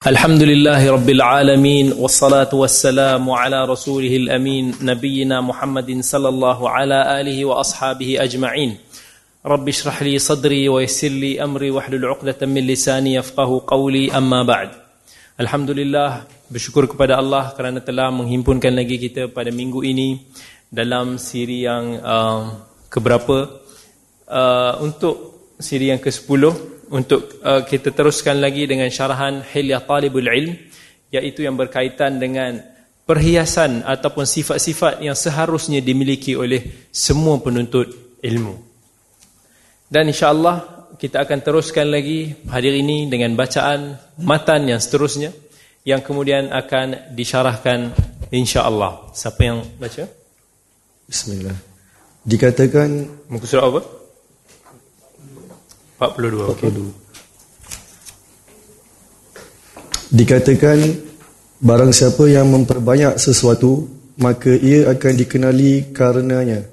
الحمد لله رب العالمين والصلاة والسلام على رسوله الأمين نبينا محمد صلى الله على آله وأصحابه أجمعين رب اشرح لي صدري ويسر لي أمري واحلل عقدة من لساني يفقه قولي أما بعد الحمد لله bersyukur kepada Allah kerana telah menghimpunkan lagi kita pada minggu ini dalam siri yang uh, keberapa uh, untuk siri yang ke-10 untuk uh, kita teruskan lagi dengan syarahan Hilyah Talibul Ilm iaitu yang berkaitan dengan perhiasan ataupun sifat-sifat yang seharusnya dimiliki oleh semua penuntut ilmu. Dan insya-Allah kita akan teruskan lagi hadir ini dengan bacaan matan yang seterusnya yang kemudian akan disyarahkan insya-Allah. Siapa yang baca? Bismillah. Dikatakan muka surat apa? 42. 42. Dikatakan barang siapa yang memperbanyak sesuatu maka ia akan dikenali karenanya.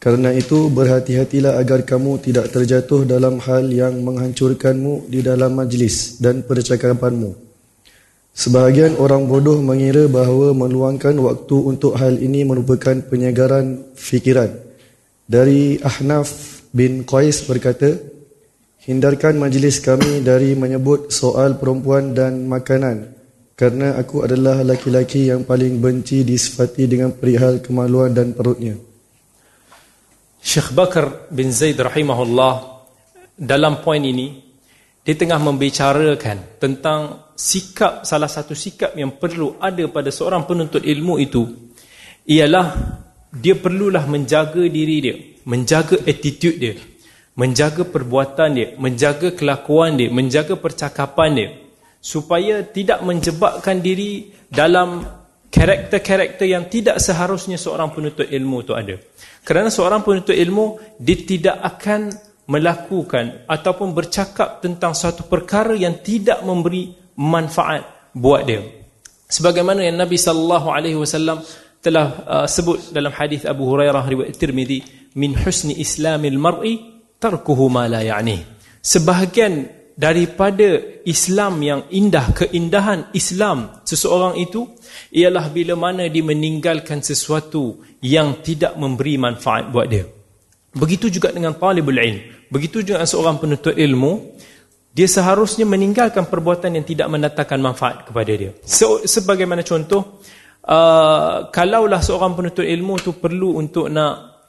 Karena itu berhati-hatilah agar kamu tidak terjatuh dalam hal yang menghancurkanmu di dalam majlis dan percakapanmu. Sebahagian orang bodoh mengira bahawa meluangkan waktu untuk hal ini merupakan penyegaran fikiran. Dari Ahnaf bin Qais berkata, Hindarkan majlis kami dari menyebut soal perempuan dan makanan kerana aku adalah laki-laki yang paling benci disifati dengan perihal kemaluan dan perutnya. Syekh Bakar bin Zaid rahimahullah dalam poin ini dia tengah membicarakan tentang sikap salah satu sikap yang perlu ada pada seorang penuntut ilmu itu ialah dia perlulah menjaga diri dia, menjaga attitude dia menjaga perbuatan dia, menjaga kelakuan dia, menjaga percakapan dia supaya tidak menjebakkan diri dalam karakter-karakter yang tidak seharusnya seorang penuntut ilmu itu ada. Kerana seorang penuntut ilmu dia tidak akan melakukan ataupun bercakap tentang suatu perkara yang tidak memberi manfaat buat dia. Sebagaimana yang Nabi sallallahu alaihi wasallam telah uh, sebut dalam hadis Abu Hurairah riwayat Tirmizi min husni islamil mar'i tarkuhu ma la ya'ni sebahagian daripada Islam yang indah keindahan Islam seseorang itu ialah bila mana dia meninggalkan sesuatu yang tidak memberi manfaat buat dia. Begitu juga dengan talibul ilm. Begitu juga seorang penuntut ilmu dia seharusnya meninggalkan perbuatan yang tidak mendatangkan manfaat kepada dia. So, sebagaimana contoh uh, kalaulah seorang penuntut ilmu tu perlu untuk nak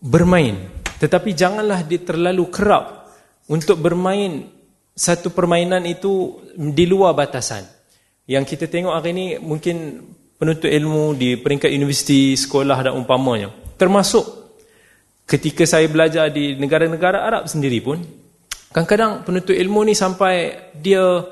bermain tetapi janganlah dia terlalu kerap untuk bermain satu permainan itu di luar batasan. Yang kita tengok hari ini mungkin penuntut ilmu di peringkat universiti, sekolah dan umpamanya. Termasuk ketika saya belajar di negara-negara Arab sendiri pun, kadang-kadang penuntut ilmu ni sampai dia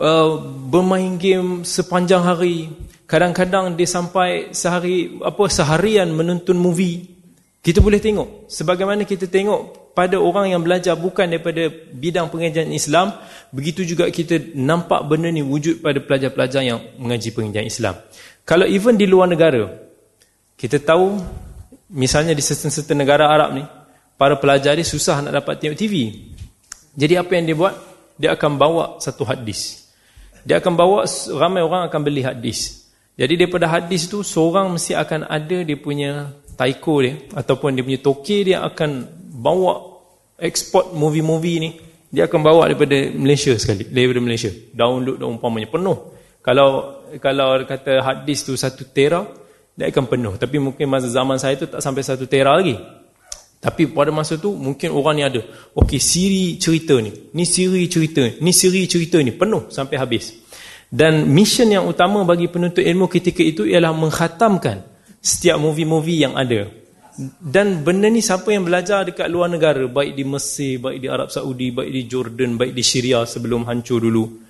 uh, bermain game sepanjang hari. Kadang-kadang dia sampai sehari apa seharian menonton movie. Kita boleh tengok sebagaimana kita tengok pada orang yang belajar bukan daripada bidang pengajian Islam, begitu juga kita nampak benda ni wujud pada pelajar-pelajar yang mengaji pengajian Islam. Kalau even di luar negara, kita tahu misalnya di certain-certain negara Arab ni, para pelajar ni susah nak dapat tengok TV. Jadi apa yang dia buat? Dia akan bawa satu hadis. Dia akan bawa ramai orang akan beli hadis. Jadi daripada hadis tu seorang mesti akan ada dia punya taiko dia ataupun dia punya toke dia akan bawa export movie-movie ni dia akan bawa daripada Malaysia sekali daripada Malaysia. Download dan umpamanya penuh. Kalau kalau kata hard disk tu satu tera dia akan penuh. Tapi mungkin masa zaman saya tu tak sampai satu tera lagi. Tapi pada masa tu mungkin orang ni ada okey siri cerita ni ni siri cerita ni siri cerita ni penuh sampai habis. Dan mission yang utama bagi penuntut ilmu ketika itu ialah mengkhatamkan setiap movie-movie yang ada. Dan benda ni siapa yang belajar dekat luar negara baik di Mesir, baik di Arab Saudi, baik di Jordan, baik di Syria sebelum hancur dulu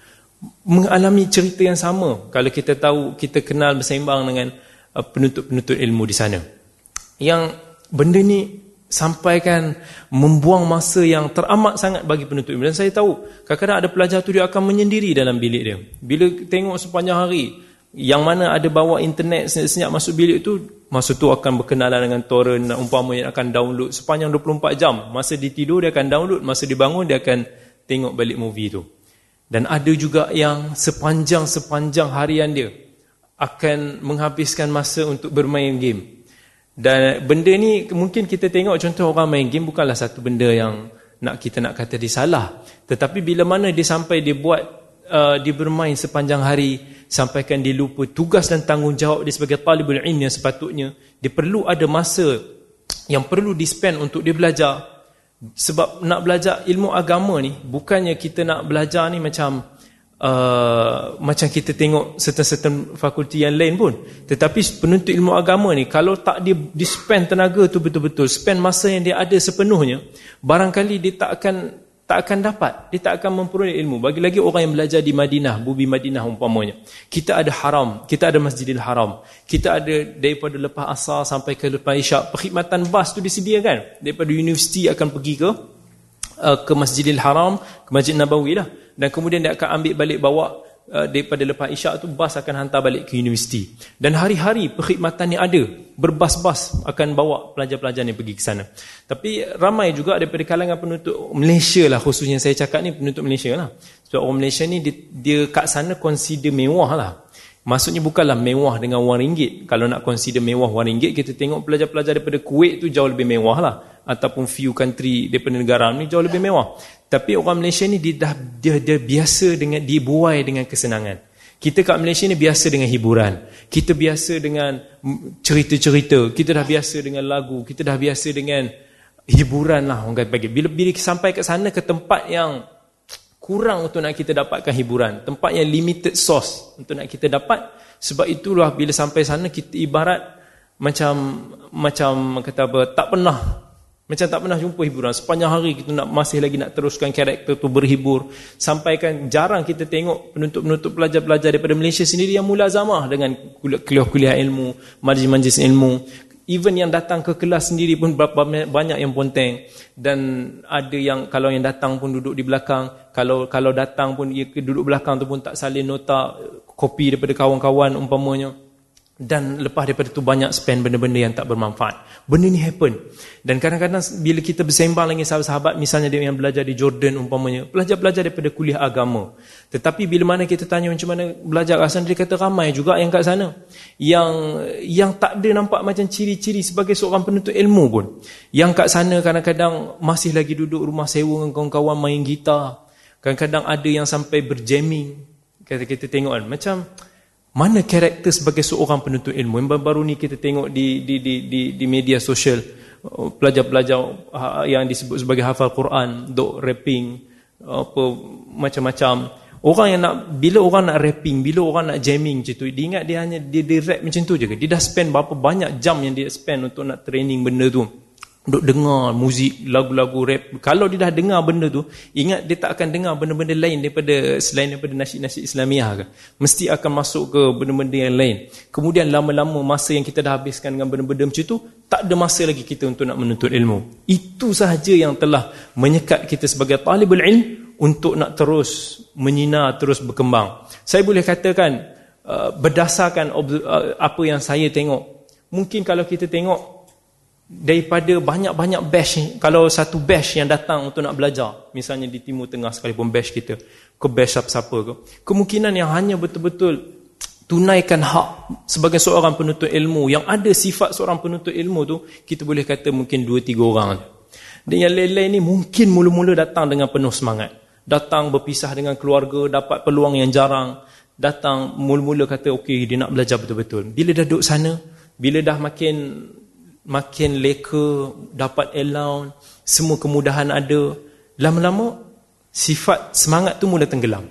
mengalami cerita yang sama. Kalau kita tahu kita kenal bersembang dengan uh, penuntut-penuntut ilmu di sana. Yang benda ni sampaikan membuang masa yang teramat sangat bagi penuntut ilmu. Dan saya tahu kadang-kadang ada pelajar tu dia akan menyendiri dalam bilik dia. Bila tengok sepanjang hari yang mana ada bawa internet senyap-senyap masuk bilik tu masa tu akan berkenalan dengan torrent umpamanya akan download sepanjang 24 jam masa dia tidur dia akan download masa dia bangun dia akan tengok balik movie tu Dan ada juga yang sepanjang-sepanjang harian dia akan menghabiskan masa untuk bermain game. Dan benda ni mungkin kita tengok contoh orang main game bukanlah satu benda yang nak kita nak kata dia salah. Tetapi bila mana dia sampai dia buat uh, dia bermain sepanjang hari sampaikan dia lupa tugas dan tanggungjawab dia sebagai talibul ilm yang sepatutnya. Dia perlu ada masa yang perlu di spend untuk dia belajar. Sebab nak belajar ilmu agama ni bukannya kita nak belajar ni macam uh, macam kita tengok certain-certain fakulti yang lain pun. Tetapi penuntut ilmu agama ni kalau tak dia di spend tenaga tu betul-betul spend masa yang dia ada sepenuhnya barangkali dia tak akan tak akan dapat. Dia tak akan memperoleh ilmu. Bagi lagi orang yang belajar di Madinah bumi Madinah umpamanya. Kita ada haram. Kita ada Masjidil Haram. Kita ada daripada lepas asar sampai ke lepas isyak perkhidmatan bas tu disediakan. Daripada universiti akan pergi ke uh, ke Masjidil Haram ke Masjid Nabawi lah. Dan kemudian dia akan ambil balik bawa daripada lepas isyak tu bas akan hantar balik ke universiti. Dan hari-hari perkhidmatan ni ada berbas-bas akan bawa pelajar-pelajar ni pergi ke sana. Tapi ramai juga daripada kalangan penuntut Malaysia lah khususnya saya cakap ni penuntut Malaysia lah. Sebab orang Malaysia ni dia, dia kat sana consider mewah lah. Maksudnya bukanlah mewah dengan wang ringgit. Kalau nak consider mewah wang ringgit kita tengok pelajar-pelajar daripada Kuwait tu jauh lebih mewah lah. Ataupun few country daripada negara ni jauh lebih mewah tapi orang Malaysia ni dia dah dia, dia biasa dengan dibuai dengan kesenangan. Kita kat Malaysia ni biasa dengan hiburan. Kita biasa dengan cerita-cerita. Kita dah biasa dengan lagu. Kita dah biasa dengan hiburan lah orang kata bagi. Bila bila sampai ke sana ke tempat yang kurang untuk nak kita dapatkan hiburan, tempat yang limited source untuk nak kita dapat. Sebab itulah bila sampai sana kita ibarat macam macam kata apa tak pernah macam tak pernah jumpa hiburan. Sepanjang hari kita nak masih lagi nak teruskan karakter tu berhibur. Sampaikan jarang kita tengok penuntut-penuntut pelajar-pelajar daripada Malaysia sendiri yang mula zamah dengan kuliah-kuliah ilmu, majlis-majlis ilmu. Even yang datang ke kelas sendiri pun berapa banyak yang ponteng. Dan ada yang kalau yang datang pun duduk di belakang. Kalau kalau datang pun duduk belakang tu pun tak salin nota kopi daripada kawan-kawan umpamanya dan lepas daripada itu banyak spend benda-benda yang tak bermanfaat. Benda ni happen. Dan kadang-kadang bila kita bersembang dengan sahabat-sahabat misalnya dia yang belajar di Jordan umpamanya belajar-belajar daripada kuliah agama. Tetapi bila mana kita tanya macam mana belajar sana dia kata ramai juga yang kat sana. Yang yang tak ada nampak macam ciri-ciri sebagai seorang penuntut ilmu pun. Yang kat sana kadang-kadang masih lagi duduk rumah sewa dengan kawan-kawan main gitar. Kadang-kadang ada yang sampai berjamming. Kata kita tengok kan macam mana karakter sebagai seorang penuntut ilmu? Yang baru ni kita tengok di di di di, di media sosial pelajar-pelajar ha, yang disebut sebagai hafal Quran, dok rapping apa macam-macam. Orang yang nak bila orang nak rapping, bila orang nak jamming macam tu, dia ingat dia hanya dia, dia rap macam tu je ke? Dia dah spend berapa banyak jam yang dia spend untuk nak training benda tu duk dengar muzik lagu-lagu rap. Kalau dia dah dengar benda tu ingat dia tak akan dengar benda-benda lain daripada selain daripada nasyid-nasyid Islamiah ke. Mesti akan masuk ke benda-benda yang lain. Kemudian lama-lama masa yang kita dah habiskan dengan benda-benda macam tu tak ada masa lagi kita untuk nak menuntut ilmu. Itu sahaja yang telah menyekat kita sebagai talibul ilm untuk nak terus menyinar terus berkembang. Saya boleh katakan uh, berdasarkan uh, apa yang saya tengok mungkin kalau kita tengok daripada banyak-banyak ni kalau satu batch yang datang untuk nak belajar misalnya di timur tengah sekalipun batch kita ke batch siapa-siapa ke kemungkinan yang hanya betul-betul tunaikan hak sebagai seorang penuntut ilmu yang ada sifat seorang penuntut ilmu tu kita boleh kata mungkin 2 3 orang dan yang lain-lain ni mungkin mula-mula datang dengan penuh semangat. Datang berpisah dengan keluarga dapat peluang yang jarang. Datang mula-mula kata okey dia nak belajar betul-betul. Bila dah duduk sana bila dah makin makin leka, dapat allowance, semua kemudahan ada. Lama-lama sifat semangat tu mula tenggelam.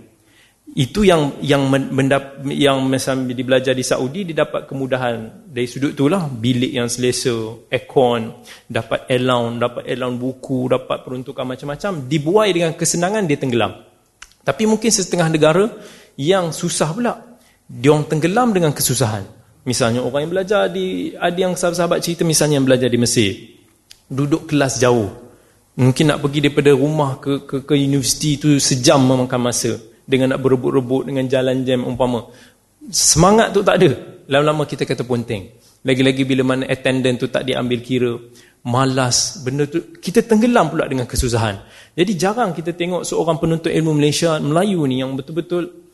Itu yang yang mendap, yang misalnya di belajar di Saudi dia dapat kemudahan dari sudut itulah bilik yang selesa, aircon, dapat allowance, dapat allowance buku, dapat peruntukan macam-macam, dibuai dengan kesenangan dia tenggelam. Tapi mungkin setengah negara yang susah pula, dia orang tenggelam dengan kesusahan. Misalnya orang yang belajar di ada yang sahabat-sahabat cerita misalnya yang belajar di Mesir. Duduk kelas jauh. Mungkin nak pergi daripada rumah ke ke ke universiti itu sejam memakan masa dengan nak berebut-rebut dengan jalan jam umpama. Semangat tu tak ada. Lama-lama kita kata ponteng. lagi-lagi bila mana attendant tu tak diambil kira malas benda tu kita tenggelam pula dengan kesusahan jadi jarang kita tengok seorang penuntut ilmu Malaysia Melayu ni yang betul-betul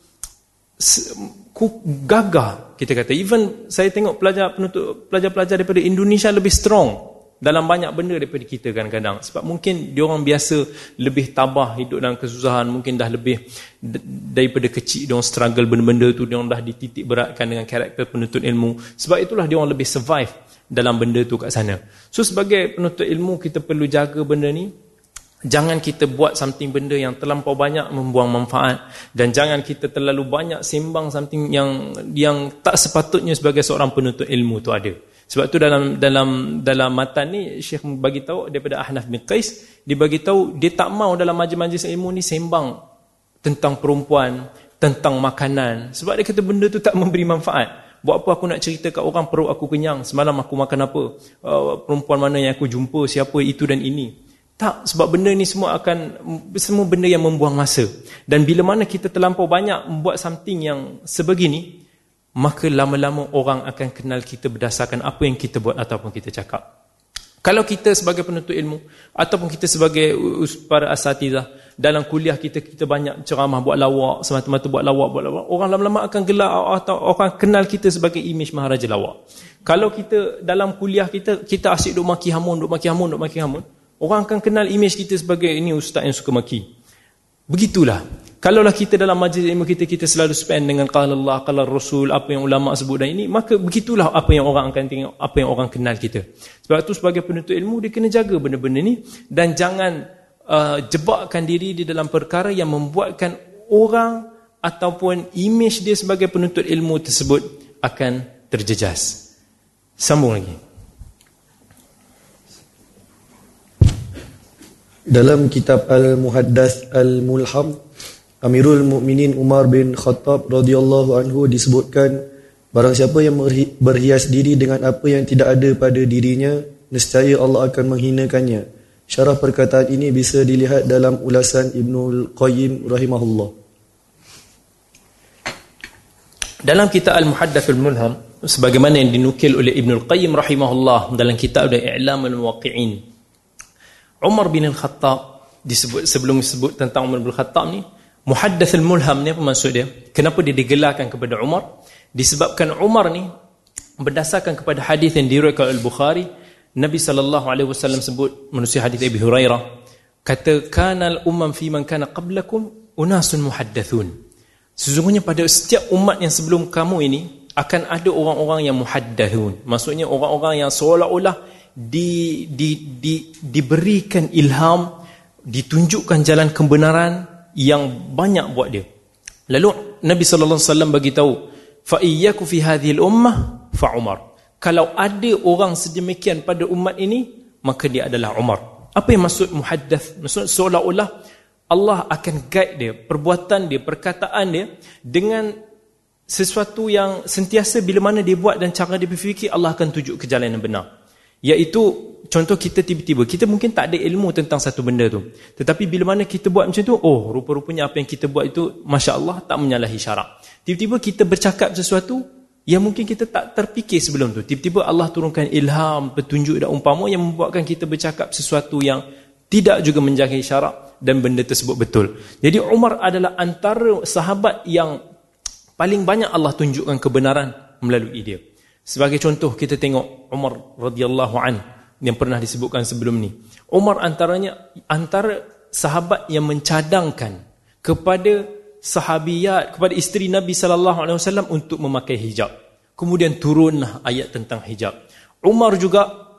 gagah. Kita kata even saya tengok pelajar penuntut pelajar-pelajar daripada Indonesia lebih strong dalam banyak benda daripada kita kadang-kadang. Sebab mungkin dia orang biasa lebih tabah hidup dalam kesusahan mungkin dah lebih daripada kecil dia orang struggle benda-benda tu dia orang dah dititik beratkan dengan karakter penuntut ilmu. Sebab itulah dia orang lebih survive dalam benda tu kat sana. So sebagai penuntut ilmu kita perlu jaga benda ni jangan kita buat something benda yang terlampau banyak membuang manfaat dan jangan kita terlalu banyak sembang something yang yang tak sepatutnya sebagai seorang penuntut ilmu tu ada sebab tu dalam dalam dalam matan ni Syekh bagi tahu daripada Ahnaf bin Qais dia bagi tahu dia tak mau dalam majlis-majlis ilmu ni sembang tentang perempuan, tentang makanan. Sebab dia kata benda tu tak memberi manfaat. Buat apa aku nak cerita kat orang perut aku kenyang, semalam aku makan apa? Uh, perempuan mana yang aku jumpa, siapa itu dan ini. Tak, sebab benda ni semua akan semua benda yang membuang masa. Dan bila mana kita terlampau banyak membuat something yang sebegini, maka lama-lama orang akan kenal kita berdasarkan apa yang kita buat ataupun kita cakap. Kalau kita sebagai penuntut ilmu ataupun kita sebagai para asatidah dalam kuliah kita kita banyak ceramah buat lawak semata-mata buat lawak buat lawak orang lama-lama akan gelak atau orang kenal kita sebagai imej maharaja lawak. Kalau kita dalam kuliah kita kita asyik duk maki hamun duk maki hamun duk maki hamun orang akan kenal imej kita sebagai ini ustaz yang suka maki. Begitulah Kalaulah kita dalam majlis ilmu kita kita selalu spend dengan qala Allah, qala Rasul, apa yang ulama sebut dan ini, maka begitulah apa yang orang akan tengok, apa yang orang kenal kita. Sebab itu sebagai penuntut ilmu dia kena jaga benda-benda ni dan jangan uh, jebakkan diri di dalam perkara yang membuatkan orang ataupun imej dia sebagai penuntut ilmu tersebut akan terjejas. Sambung lagi. Dalam kitab Al-Muhaddath Al-Mulham Amirul Mukminin Umar bin Khattab radhiyallahu anhu disebutkan barang siapa yang berhias diri dengan apa yang tidak ada pada dirinya nescaya Allah akan menghinakannya. Syarah perkataan ini bisa dilihat dalam ulasan Ibnul Qayyim rahimahullah. Dalam kitab Al-Muhaddathul Mulham sebagaimana yang dinukil oleh Ibnul Qayyim rahimahullah dalam kitab I'lamul Muwaqqi'in Umar bin Al-Khattab disebut sebelum disebut tentang Umar bin Al-Khattab ni Muhaddath al-Mulham ni apa maksud dia? Kenapa dia digelarkan kepada Umar? Disebabkan Umar ni berdasarkan kepada hadis yang diriwayatkan Al-Bukhari, Nabi sallallahu alaihi wasallam sebut manusia hadis Abi Hurairah, kata kanal umam fi man kana qablakum unasun muhaddathun. Sesungguhnya pada setiap umat yang sebelum kamu ini akan ada orang-orang yang muhaddathun. Maksudnya orang-orang yang seolah-olah di, di, di, diberikan ilham, ditunjukkan jalan kebenaran, yang banyak buat dia. Lalu Nabi sallallahu alaihi wasallam bagi tahu, fa iyyaku fi hadhihi al-ummah fa Umar. Kalau ada orang sedemikian pada umat ini, maka dia adalah Umar. Apa yang maksud muhaddath? Maksud seolah-olah Allah akan guide dia, perbuatan dia, perkataan dia dengan sesuatu yang sentiasa bila mana dia buat dan cara dia berfikir Allah akan tunjuk ke jalan yang benar. Iaitu contoh kita tiba-tiba, kita mungkin tak ada ilmu tentang satu benda tu. Tetapi bila mana kita buat macam tu, oh rupa-rupanya apa yang kita buat itu, Masya Allah tak menyalahi syarak. Tiba-tiba kita bercakap sesuatu yang mungkin kita tak terfikir sebelum tu. Tiba-tiba Allah turunkan ilham, petunjuk dan umpama yang membuatkan kita bercakap sesuatu yang tidak juga menjangkau syarak dan benda tersebut betul. Jadi Umar adalah antara sahabat yang paling banyak Allah tunjukkan kebenaran melalui dia. Sebagai contoh kita tengok Umar radhiyallahu an yang pernah disebutkan sebelum ni. Umar antaranya antara sahabat yang mencadangkan kepada sahabiat kepada isteri Nabi sallallahu alaihi wasallam untuk memakai hijab. Kemudian turunlah ayat tentang hijab. Umar juga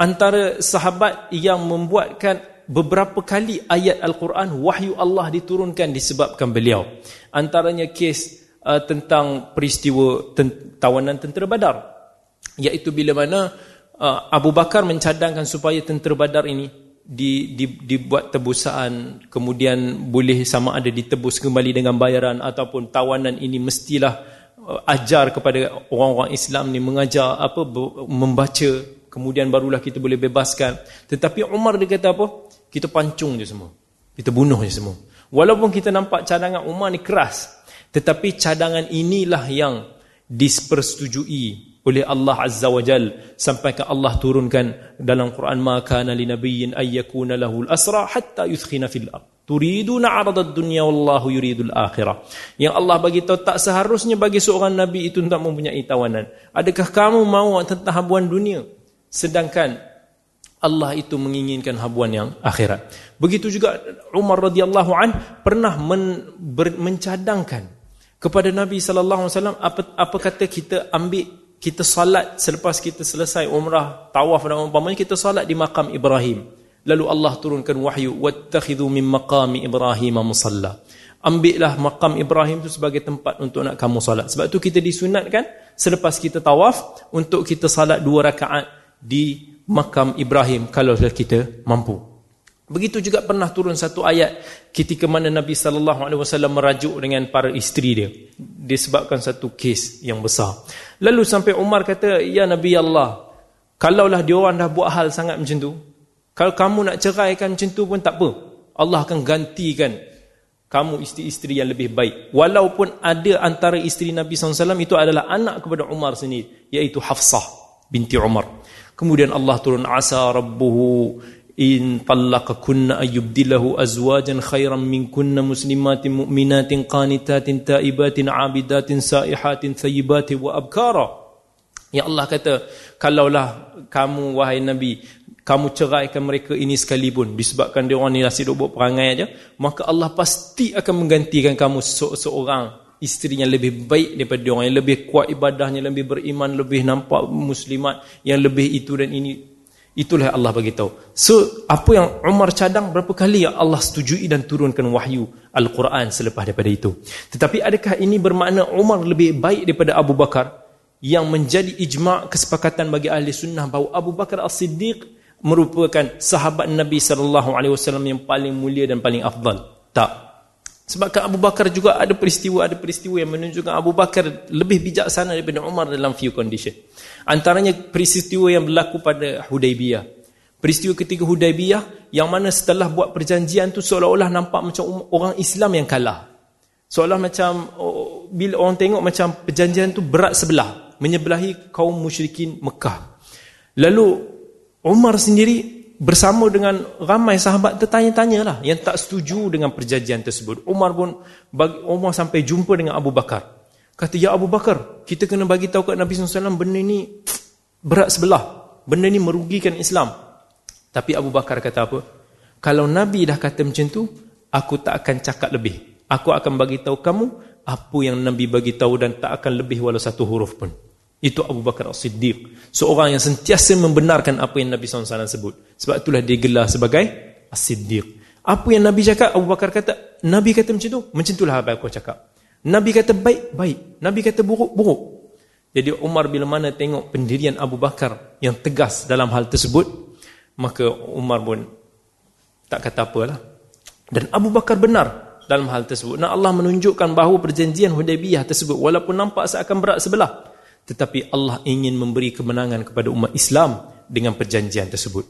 antara sahabat yang membuatkan beberapa kali ayat Al-Quran wahyu Allah diturunkan disebabkan beliau. Antaranya kes uh, tentang peristiwa ten tawanan tentera Badar. Iaitu bila mana uh, Abu Bakar mencadangkan supaya tentera Badar ini di, di, dibuat tebusan kemudian boleh sama ada ditebus kembali dengan bayaran ataupun tawanan ini mestilah uh, ajar kepada orang-orang Islam ni mengajar apa membaca kemudian barulah kita boleh bebaskan. Tetapi Umar dia kata apa? Kita pancung je semua. Kita bunuh je semua. Walaupun kita nampak cadangan Umar ni keras tetapi cadangan inilah yang dipersetujui oleh Allah Azza wa Jal sampai ke Allah turunkan dalam Quran ma kana linabiyyin ayyakuna lahu al-asra hatta yuthkhina fil ard. Turiduna 'arada ad-dunya wallahu yuridul akhirah. Yang Allah bagi tahu tak seharusnya bagi seorang nabi itu untuk mempunyai tawanan. Adakah kamu mahu tentang habuan dunia? Sedangkan Allah itu menginginkan habuan yang akhirat. Begitu juga Umar radhiyallahu an pernah men, ber, mencadangkan kepada Nabi sallallahu alaihi wasallam apa apa kata kita ambil kita salat selepas kita selesai umrah tawaf dan umpamanya kita salat di makam Ibrahim. Lalu Allah turunkan wahyu wattakhidhu min maqami Ibrahim musalla. Ambillah makam Ibrahim itu sebagai tempat untuk nak kamu salat. Sebab tu kita disunatkan selepas kita tawaf untuk kita salat dua rakaat di makam Ibrahim kalau kita mampu. Begitu juga pernah turun satu ayat ketika mana Nabi sallallahu alaihi wasallam merajuk dengan para isteri dia disebabkan satu kes yang besar. Lalu sampai Umar kata, "Ya Nabi Allah, kalaulah dia orang dah buat hal sangat macam tu, kalau kamu nak ceraikan macam tu pun tak apa. Allah akan gantikan kamu isteri-isteri yang lebih baik. Walaupun ada antara isteri Nabi SAW itu adalah anak kepada Umar sendiri. Iaitu Hafsah binti Umar. Kemudian Allah turun asa rabbuhu in talaqakunna ayyubdilahu azwajan khairan minkunna muslimatin mu'minatin qanitatin taibatin abidatin saihatin thayyibatin wa abkara. Ya Allah kata, kalaulah kamu wahai Nabi, kamu ceraikan mereka ini sekalipun disebabkan dia orang ni nasi duk buat perangai aja, maka Allah pasti akan menggantikan kamu seorang isteri yang lebih baik daripada dia orang yang lebih kuat ibadahnya lebih beriman lebih nampak muslimat yang lebih itu dan ini itulah Allah bagi tahu. So apa yang Umar cadang berapa kali Allah setujui dan turunkan wahyu Al-Quran selepas daripada itu. Tetapi adakah ini bermakna Umar lebih baik daripada Abu Bakar? Yang menjadi ijma' kesepakatan bagi ahli sunnah bahawa Abu Bakar As-Siddiq merupakan sahabat Nabi wasallam yang paling mulia dan paling afdal. Tak Sebabkan Abu Bakar juga ada peristiwa ada peristiwa yang menunjukkan Abu Bakar lebih bijaksana daripada Umar dalam few condition. Antaranya peristiwa yang berlaku pada Hudaybiyah. Peristiwa ketika Hudaybiyah yang mana setelah buat perjanjian tu seolah-olah nampak macam um, orang Islam yang kalah. Seolah macam oh, bila orang tengok macam perjanjian tu berat sebelah, menyebelahi kaum musyrikin Mekah. Lalu Umar sendiri bersama dengan ramai sahabat tertanya-tanya lah yang tak setuju dengan perjanjian tersebut. Umar pun bagi, Umar sampai jumpa dengan Abu Bakar. Kata, Ya Abu Bakar, kita kena bagi tahu kat Nabi SAW benda ni berat sebelah. Benda ni merugikan Islam. Tapi Abu Bakar kata apa? Kalau Nabi dah kata macam tu, aku tak akan cakap lebih. Aku akan bagi tahu kamu apa yang Nabi bagi tahu dan tak akan lebih walau satu huruf pun. Itu Abu Bakar As-Siddiq. Seorang yang sentiasa membenarkan apa yang Nabi SAW sebut. Sebab itulah dia gelar sebagai As-Siddiq. Apa yang Nabi cakap, Abu Bakar kata, Nabi kata macam tu, macam itulah apa aku cakap. Nabi kata baik, baik. Nabi kata buruk, buruk. Jadi Umar bila mana tengok pendirian Abu Bakar yang tegas dalam hal tersebut, maka Umar pun tak kata apalah. Dan Abu Bakar benar dalam hal tersebut. Nah Allah menunjukkan bahawa perjanjian Hudaybiyah tersebut walaupun nampak seakan berat sebelah, tetapi Allah ingin memberi kemenangan kepada umat Islam dengan perjanjian tersebut.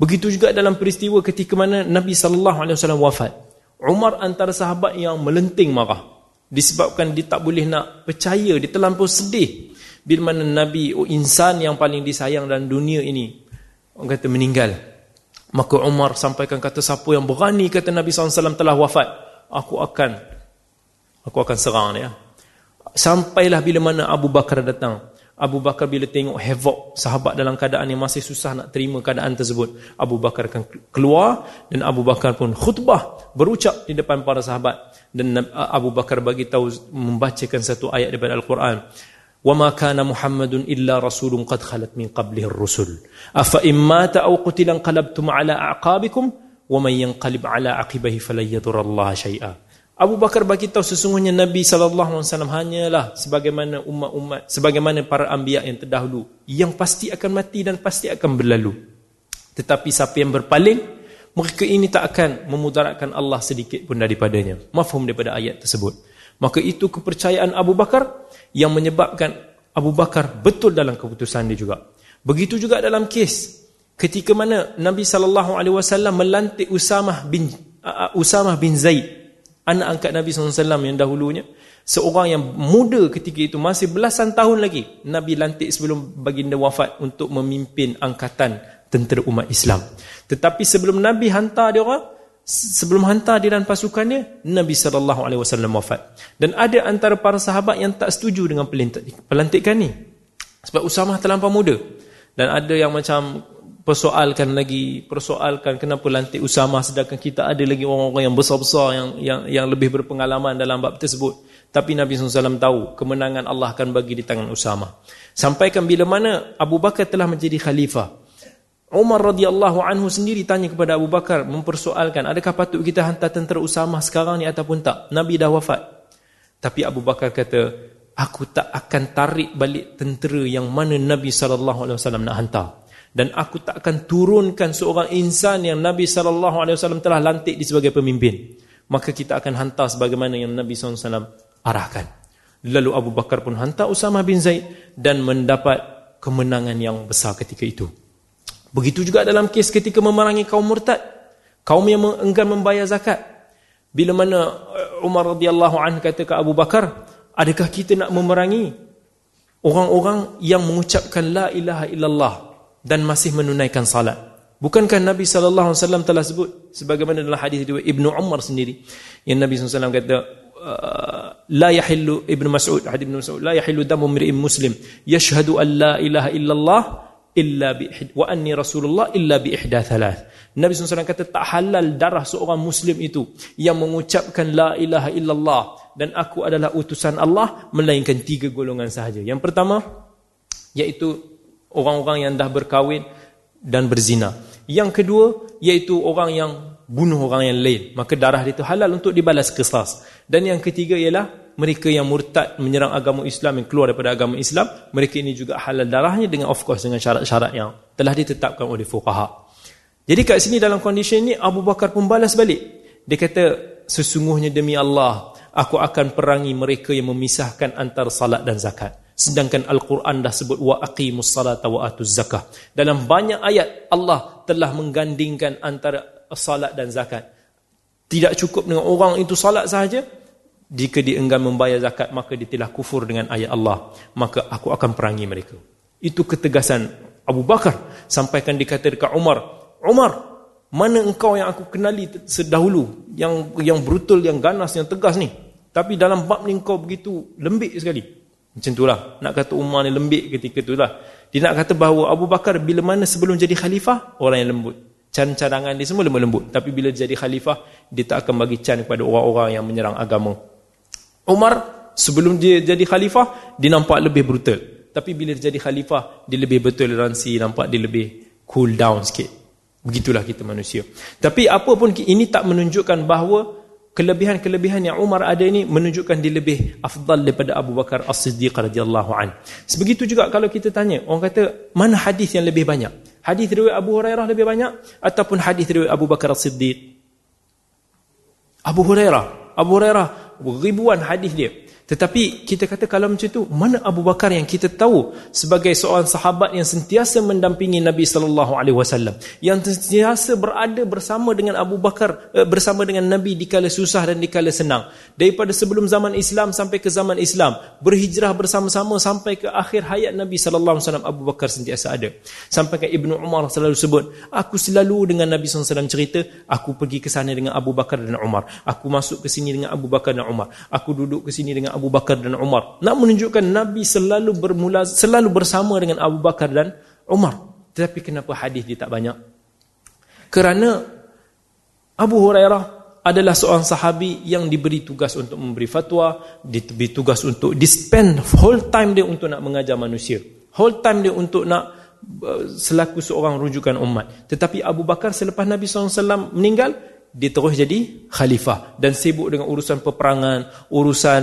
Begitu juga dalam peristiwa ketika mana Nabi sallallahu alaihi wasallam wafat. Umar antara sahabat yang melenting marah disebabkan dia tak boleh nak percaya, dia terlampau sedih bila mana Nabi oh insan yang paling disayang dalam dunia ini orang kata meninggal. Maka Umar sampaikan kata siapa yang berani kata Nabi sallallahu alaihi wasallam telah wafat, aku akan aku akan serang dia. Sampailah bila mana Abu Bakar datang. Abu Bakar bila tengok havoc sahabat dalam keadaan yang masih susah nak terima keadaan tersebut. Abu Bakar akan keluar dan Abu Bakar pun khutbah berucap di depan para sahabat. Dan Abu Bakar bagi tahu membacakan satu ayat daripada Al-Quran. وَمَا كَانَ مُحَمَّدٌ إِلَّا رَسُولٌ قَدْ خَلَتْ مِنْ قَبْلِهِ الرُّسُلُ أَفَإِمْ مَاتَ أَوْ قُتِلَ انْقَلَبْتُمْ عَلَىٰ أَعْقَابِكُمْ وَمَنْ يَنْقَلِبْ عَلَىٰ عَقِبَهِ فَلَنْ يَضُرَّ اللَّهَ شَيْئًا Abu Bakar bagi tahu sesungguhnya Nabi sallallahu alaihi wasallam hanyalah sebagaimana umat-umat sebagaimana para anbiya yang terdahulu yang pasti akan mati dan pasti akan berlalu. Tetapi siapa yang berpaling mereka ini tak akan memudaratkan Allah sedikit pun daripadanya. Mafhum daripada ayat tersebut. Maka itu kepercayaan Abu Bakar yang menyebabkan Abu Bakar betul dalam keputusan dia juga. Begitu juga dalam kes ketika mana Nabi sallallahu alaihi wasallam melantik Usamah bin uh, Usamah bin Zaid anak angkat Nabi SAW yang dahulunya Seorang yang muda ketika itu masih belasan tahun lagi Nabi lantik sebelum baginda wafat untuk memimpin angkatan tentera umat Islam. Tetapi sebelum Nabi hantar dia orang sebelum hantar dia dan pasukannya Nabi sallallahu alaihi wasallam wafat. Dan ada antara para sahabat yang tak setuju dengan pelantikan ni. Sebab Usamah terlampau muda. Dan ada yang macam persoalkan lagi persoalkan kenapa lantik Usama sedangkan kita ada lagi orang-orang yang besar-besar yang yang yang lebih berpengalaman dalam bab tersebut. Tapi Nabi SAW tahu kemenangan Allah akan bagi di tangan Usama. Sampaikan bila mana Abu Bakar telah menjadi khalifah. Umar radhiyallahu anhu sendiri tanya kepada Abu Bakar mempersoalkan adakah patut kita hantar tentera Usama sekarang ni ataupun tak? Nabi dah wafat. Tapi Abu Bakar kata aku tak akan tarik balik tentera yang mana Nabi SAW nak hantar dan aku tak akan turunkan seorang insan yang Nabi sallallahu alaihi wasallam telah lantik di sebagai pemimpin. Maka kita akan hantar sebagaimana yang Nabi sallallahu alaihi wasallam arahkan. Lalu Abu Bakar pun hantar Usama bin Zaid dan mendapat kemenangan yang besar ketika itu. Begitu juga dalam kes ketika memerangi kaum murtad. Kaum yang enggan membayar zakat. Bila mana uh, Umar radhiyallahu anhu kata ke Abu Bakar adakah kita nak memerangi orang-orang yang mengucapkan la ilaha illallah dan masih menunaikan salat. Bukankah Nabi sallallahu alaihi wasallam telah sebut sebagaimana dalam hadis riwayat Ibnu Umar sendiri yang Nabi sallallahu alaihi wasallam kata uh, la yahillu Ibnu Mas'ud hadis Ibnu Mas'ud la yahillu damu imri'in muslim yashhadu an la ilaha illallah illa bi wa anni rasulullah illa bi ihda thalath. Nabi SAW kata tak halal darah seorang Muslim itu yang mengucapkan La ilaha illallah dan aku adalah utusan Allah melainkan tiga golongan sahaja. Yang pertama, iaitu orang-orang yang dah berkahwin dan berzina. Yang kedua, iaitu orang yang bunuh orang yang lain. Maka darah itu halal untuk dibalas kisas. Dan yang ketiga ialah mereka yang murtad menyerang agama Islam yang keluar daripada agama Islam. Mereka ini juga halal darahnya dengan of course dengan syarat-syarat yang telah ditetapkan oleh fuqaha. Jadi kat sini dalam kondisi ini Abu Bakar pun balas balik. Dia kata sesungguhnya demi Allah aku akan perangi mereka yang memisahkan antara salat dan zakat sedangkan al-Quran dah sebut wa aqimus salata wa atuz zakah. Dalam banyak ayat Allah telah menggandingkan antara salat dan zakat. Tidak cukup dengan orang itu salat sahaja jika dia enggan membayar zakat maka dia telah kufur dengan ayat Allah. Maka aku akan perangi mereka. Itu ketegasan Abu Bakar. Sampaikan dikata dekat Umar Umar mana engkau yang aku kenali sedahulu? Yang yang brutal yang ganas yang tegas ni. Tapi dalam bab ni engkau begitu lembik sekali macam itulah. Nak kata Umar ni lembik ketika itulah. Dia nak kata bahawa Abu Bakar bila mana sebelum jadi khalifah, orang yang lembut. Can cadangan dia semua lembut-lembut. Tapi bila jadi khalifah, dia tak akan bagi can kepada orang-orang yang menyerang agama. Umar, sebelum dia jadi khalifah, dia nampak lebih brutal. Tapi bila jadi khalifah, dia lebih betul toleransi, nampak dia lebih cool down sikit. Begitulah kita manusia. Tapi apa pun ini tak menunjukkan bahawa kelebihan-kelebihan yang Umar ada ini menunjukkan dia lebih afdal daripada Abu Bakar As-Siddiq radhiyallahu an. Sebegitu juga kalau kita tanya, orang kata mana hadis yang lebih banyak? Hadis riwayat Abu Hurairah lebih banyak ataupun hadis riwayat Abu Bakar As-Siddiq? Abu Hurairah. Abu Hurairah ribuan hadis dia. Tetapi kita kata kalau macam itu, mana Abu Bakar yang kita tahu sebagai seorang sahabat yang sentiasa mendampingi Nabi sallallahu alaihi wasallam, yang sentiasa berada bersama dengan Abu Bakar eh, bersama dengan Nabi di kala susah dan di kala senang. Daripada sebelum zaman Islam sampai ke zaman Islam, berhijrah bersama-sama sampai ke akhir hayat Nabi sallallahu alaihi wasallam Abu Bakar sentiasa ada. Sampai ke Ibnu Umar selalu sebut, aku selalu dengan Nabi sallallahu alaihi cerita, aku pergi ke sana dengan Abu Bakar dan Umar. Aku masuk ke sini dengan Abu Bakar dan Umar. Aku duduk ke sini dengan Abu Bakar dan Umar. Nak menunjukkan Nabi selalu bermula selalu bersama dengan Abu Bakar dan Umar. Tetapi kenapa hadis dia tak banyak? Kerana Abu Hurairah adalah seorang sahabi yang diberi tugas untuk memberi fatwa, diberi tugas untuk di spend whole time dia untuk nak mengajar manusia. Whole time dia untuk nak uh, selaku seorang rujukan umat. Tetapi Abu Bakar selepas Nabi SAW meninggal, dia terus jadi khalifah dan sibuk dengan urusan peperangan, urusan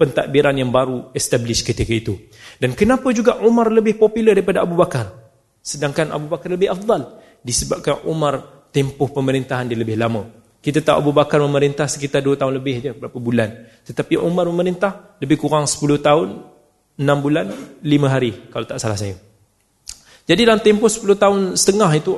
pentadbiran yang baru establish ketika itu. Dan kenapa juga Umar lebih popular daripada Abu Bakar? Sedangkan Abu Bakar lebih afdal disebabkan Umar tempoh pemerintahan dia lebih lama. Kita tahu Abu Bakar memerintah sekitar 2 tahun lebih je, berapa bulan. Tetapi Umar memerintah lebih kurang 10 tahun, 6 bulan, 5 hari kalau tak salah saya. Jadi dalam tempoh 10 tahun setengah itu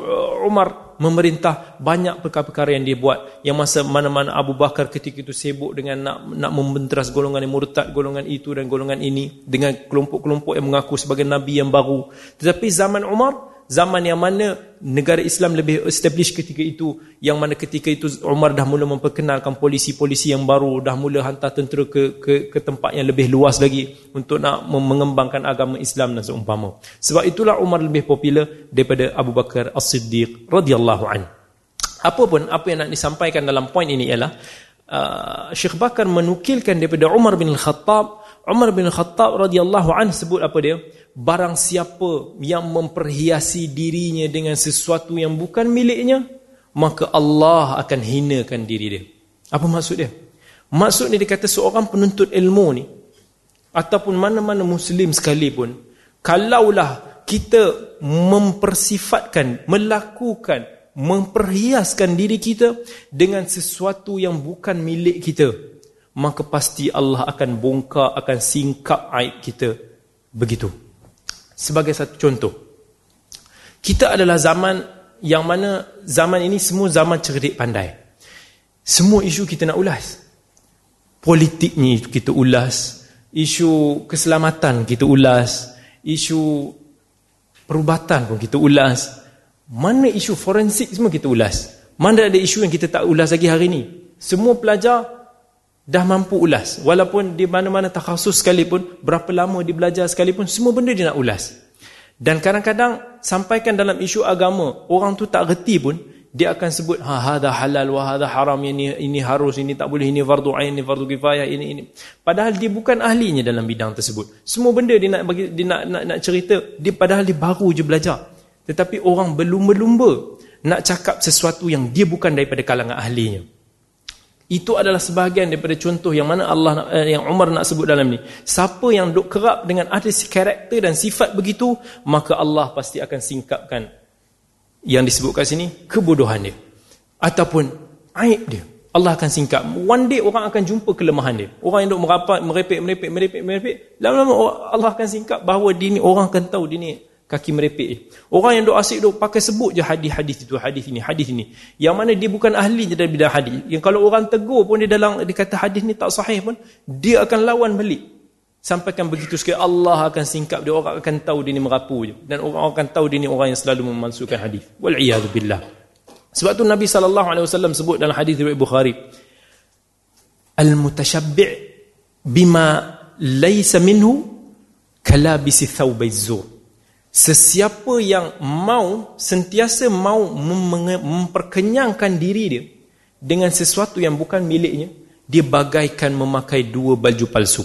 Umar memerintah banyak perkara-perkara yang dia buat yang masa mana-mana Abu Bakar ketika itu sibuk dengan nak nak membenteras golongan yang murtad, golongan itu dan golongan ini dengan kelompok-kelompok yang mengaku sebagai nabi yang baru. Tetapi zaman Umar zaman yang mana negara Islam lebih establish ketika itu yang mana ketika itu Umar dah mula memperkenalkan polisi-polisi yang baru dah mula hantar tentera ke ke ke tempat yang lebih luas lagi untuk nak mengembangkan agama Islam dan seumpama. Sebab itulah Umar lebih popular daripada Abu Bakar As-Siddiq radhiyallahu an. Apa pun apa yang nak disampaikan dalam poin ini ialah uh, Syekh Bakar menukilkan daripada Umar bin Khattab Umar bin Khattab radhiyallahu an sebut apa dia? Barang siapa yang memperhiasi dirinya dengan sesuatu yang bukan miliknya maka Allah akan hinakan diri dia. Apa maksud dia? Maksud dia kata seorang penuntut ilmu ni ataupun mana-mana muslim sekalipun kalaulah kita mempersifatkan melakukan memperhiaskan diri kita dengan sesuatu yang bukan milik kita maka pasti Allah akan bongkar akan singkap aib kita begitu. Sebagai satu contoh. Kita adalah zaman yang mana zaman ini semua zaman cerdik pandai. Semua isu kita nak ulas. Politiknya kita ulas isu keselamatan kita ulas isu perubatan pun kita ulas. Mana isu forensik semua kita ulas. Mana ada isu yang kita tak ulas lagi hari ini semua pelajar dah mampu ulas. Walaupun di mana-mana takhasus sekalipun berapa lama dia belajar sekalipun semua benda dia nak ulas. Dan kadang-kadang sampaikan dalam isu agama orang tu tak reti pun dia akan sebut ha hadha halal wa hadha haram ini ini harus ini tak boleh ini fardu ain ini fardu kifayah ini ini. Padahal dia bukan ahlinya dalam bidang tersebut. Semua benda dia nak bagi dia nak nak, nak cerita dia padahal dia baru je belajar. Tetapi orang berlumba-lumba nak cakap sesuatu yang dia bukan daripada kalangan ahlinya itu adalah sebahagian daripada contoh yang mana Allah eh, yang Umar nak sebut dalam ni. Siapa yang duk kerap dengan ada karakter dan sifat begitu, maka Allah pasti akan singkapkan yang disebutkan sini kebodohan dia ataupun aib dia. Allah akan singkap. One day orang akan jumpa kelemahan dia. Orang yang duk merapat, merepek, merepek, merepek, merepek, lama-lama Allah akan singkap bahawa dia ni orang akan tahu dia ni kaki merepek Orang yang duk asyik duk pakai sebut je hadis-hadis itu, hadis ini, hadis ini. Yang mana dia bukan ahli je dalam bidang hadis. Yang kalau orang tegur pun dia dalam dia kata hadis ni tak sahih pun, dia akan lawan balik. Sampaikan begitu sekali Allah akan singkap dia orang akan tahu dia ni merapu je dan orang akan tahu dia ni orang yang selalu memalsukan hadis. Wal iyad billah. Sebab tu Nabi sallallahu alaihi wasallam sebut dalam hadis riwayat Bukhari, al mutashabbi' bima laysa minhu kalabisi thawbiz zur sesiapa yang mau sentiasa mau memperkenyangkan diri dia dengan sesuatu yang bukan miliknya dia bagaikan memakai dua baju palsu.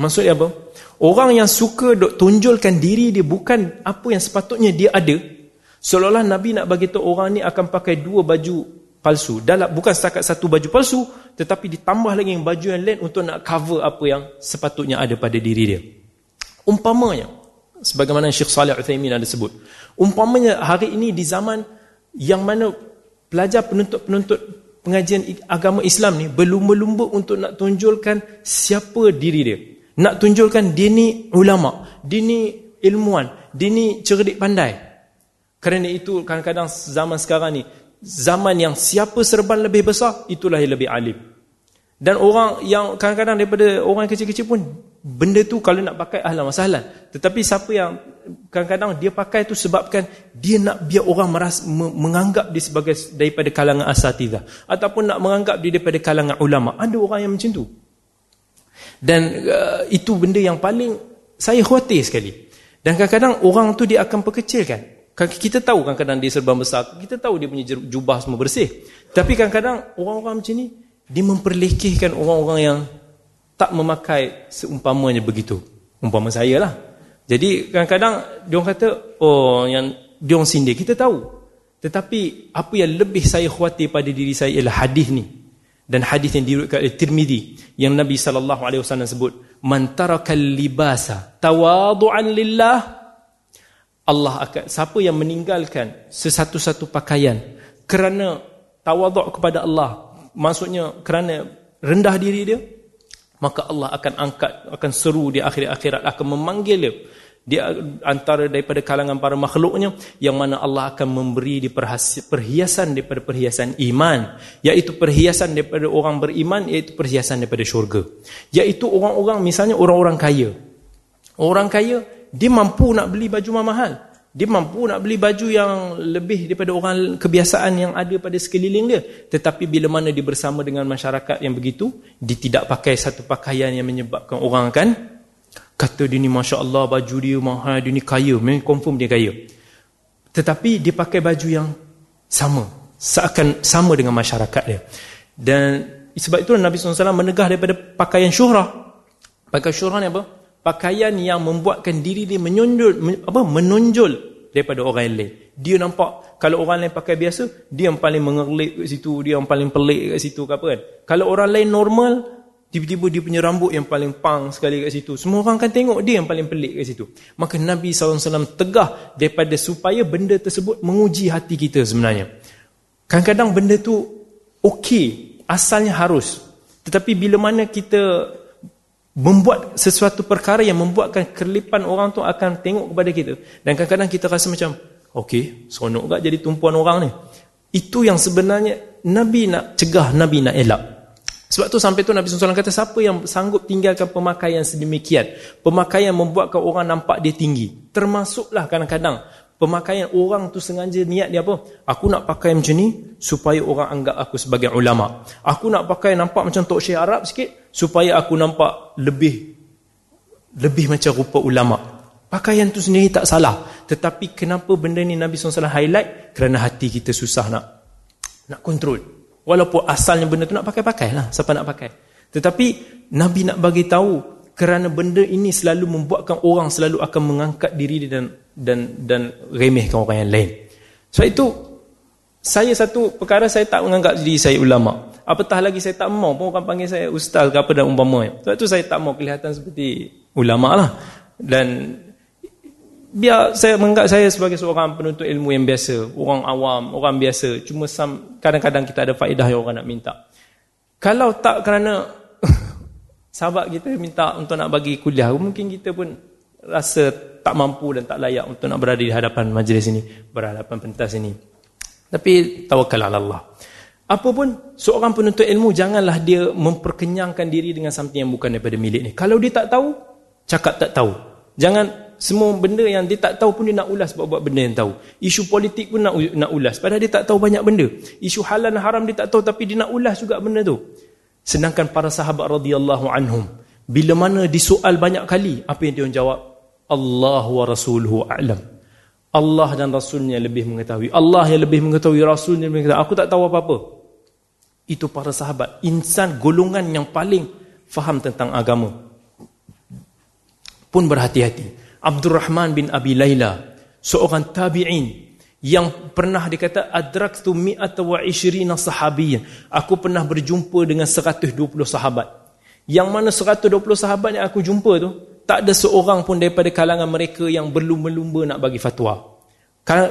Maksudnya apa? Orang yang suka tunjulkan diri dia bukan apa yang sepatutnya dia ada. Seolah-olah nabi nak bagi tahu orang ni akan pakai dua baju palsu. Dalam bukan setakat satu baju palsu tetapi ditambah lagi yang baju yang lain untuk nak cover apa yang sepatutnya ada pada diri dia. Umpamanya sebagaimana Syekh Salih Uthaymin ada sebut. Umpamanya hari ini di zaman yang mana pelajar penuntut-penuntut pengajian agama Islam ni berlumba-lumba untuk nak tunjulkan siapa diri dia. Nak tunjulkan dia ni ulama dia ni ilmuwan dia ni cerdik pandai. Kerana itu kadang-kadang zaman sekarang ni zaman yang siapa serban lebih besar itulah yang lebih alim dan orang yang kadang-kadang daripada orang kecil-kecil pun benda tu kalau nak pakai ahlan masalah tetapi siapa yang kadang-kadang dia pakai tu sebabkan dia nak biar orang meras, menganggap dia sebagai daripada kalangan asatidah ataupun nak menganggap dia daripada kalangan ulama. Ada orang yang macam tu. Dan uh, itu benda yang paling saya khawatir sekali. Dan kadang-kadang orang tu dia akan perkecilkan. Kita tahu kadang-kadang dia serban besar. Kita tahu dia punya jubah semua bersih. Tapi kadang-kadang orang-orang macam ni dia memperlekehkan orang-orang yang tak memakai seumpamanya begitu. Umpama saya lah. Jadi kadang-kadang dia kata, oh yang dia orang sindir. Kita tahu. Tetapi apa yang lebih saya khawatir pada diri saya ialah hadis ni. Dan hadis yang diriwayatkan oleh Tirmizi yang Nabi sallallahu alaihi wasallam sebut, "Man tarakal libasa tawadu'an lillah" Allah akan siapa yang meninggalkan sesatu-satu pakaian kerana tawaduk kepada Allah, maksudnya kerana rendah diri dia, maka Allah akan angkat akan seru di akhir akhirat akan memanggil dia Dia antara daripada kalangan para makhluknya yang mana Allah akan memberi di perhiasan daripada perhiasan iman, iaitu perhiasan daripada orang beriman, iaitu perhiasan daripada syurga. Iaitu orang-orang misalnya orang-orang kaya. Orang kaya dia mampu nak beli baju mahal dia mampu nak beli baju yang lebih daripada orang kebiasaan yang ada pada sekeliling dia. Tetapi bila mana dia bersama dengan masyarakat yang begitu dia tidak pakai satu pakaian yang menyebabkan orang kan kata dia ni Masya Allah baju dia mahal dia ni kaya. Memang confirm dia kaya. Tetapi dia pakai baju yang sama seakan sama dengan masyarakat dia. Dan sebab itu Nabi SAW menegah daripada pakaian syurah pakaian syurah ni apa? Pakaian yang membuatkan diri dia menonjol apa menonjol daripada orang lain. Dia nampak kalau orang lain pakai biasa, dia yang paling mengerlik kat situ, dia yang paling pelik kat situ ke apa kan. Kalau orang lain normal, tiba-tiba dia punya rambut yang paling pang sekali kat situ. Semua orang akan tengok dia yang paling pelik kat situ. Maka Nabi SAW tegah daripada supaya benda tersebut menguji hati kita sebenarnya. Kadang-kadang benda tu okey, asalnya harus. Tetapi bila mana kita membuat sesuatu perkara yang membuatkan kerlipan orang tu akan tengok kepada kita. Dan kadang-kadang kita rasa macam okey seronok tak jadi tumpuan orang ni. Itu yang sebenarnya Nabi nak cegah Nabi nak elak. Sebab tu sampai tu Nabi SAW kata siapa yang sanggup tinggalkan pemakaian sedemikian pemakaian membuatkan orang nampak dia tinggi. Termasuklah kadang-kadang pemakaian orang tu sengaja niat dia apa? Aku nak pakai macam ni supaya orang anggap aku sebagai ulama. Aku nak pakai nampak macam tok syekh Arab sikit supaya aku nampak lebih lebih macam rupa ulama. Pakaian tu sendiri tak salah. Tetapi kenapa benda ni Nabi SAW highlight? Kerana hati kita susah nak nak kontrol. Walaupun asalnya benda tu nak pakai-pakai lah siapa nak pakai. Tetapi Nabi nak bagi tahu kerana benda ini selalu membuatkan orang selalu akan mengangkat diri dan dan dan remehkan orang yang lain. Sebab itu saya satu perkara saya tak menganggap diri saya ulama. Apatah lagi saya tak mau pun orang panggil saya ustaz ke apa dan umpama. Sebab itu saya tak mau kelihatan seperti ulama lah. Dan biar saya menganggap saya sebagai seorang penuntut ilmu yang biasa, orang awam, orang biasa. Cuma kadang-kadang kita ada faedah yang orang nak minta. Kalau tak kerana sahabat kita minta untuk nak bagi kuliah mungkin kita pun rasa tak mampu dan tak layak untuk nak berada di hadapan majlis ini berhadapan pentas ini. Tapi tawakal ala Allah. Apapun seorang penuntut ilmu janganlah dia memperkenyangkan diri dengan something yang bukan daripada milik ni. Kalau dia tak tahu cakap tak tahu. Jangan semua benda yang dia tak tahu pun dia nak ulas buat-buat benda yang tahu. Isu politik pun nak nak ulas. Padahal dia tak tahu banyak benda. Isu halal dan haram dia tak tahu tapi dia nak ulas juga benda tu. Sedangkan para sahabat radhiyallahu anhum bila mana disoal banyak kali apa yang dia jawab? Allah wa rasuluhu a'lam. Allah dan rasulnya lebih mengetahui. Allah yang lebih mengetahui, rasulnya lebih mengetahui. Aku tak tahu apa-apa. Itu para sahabat, insan golongan yang paling faham tentang agama. Pun berhati-hati. Abdul Rahman bin Abi Layla, seorang tabi'in yang pernah dikata adraktu mi'ata wa ishrina sahabiyyan aku pernah berjumpa dengan 120 sahabat yang mana 120 sahabat yang aku jumpa tu tak ada seorang pun daripada kalangan mereka yang berlumba-lumba nak bagi fatwa.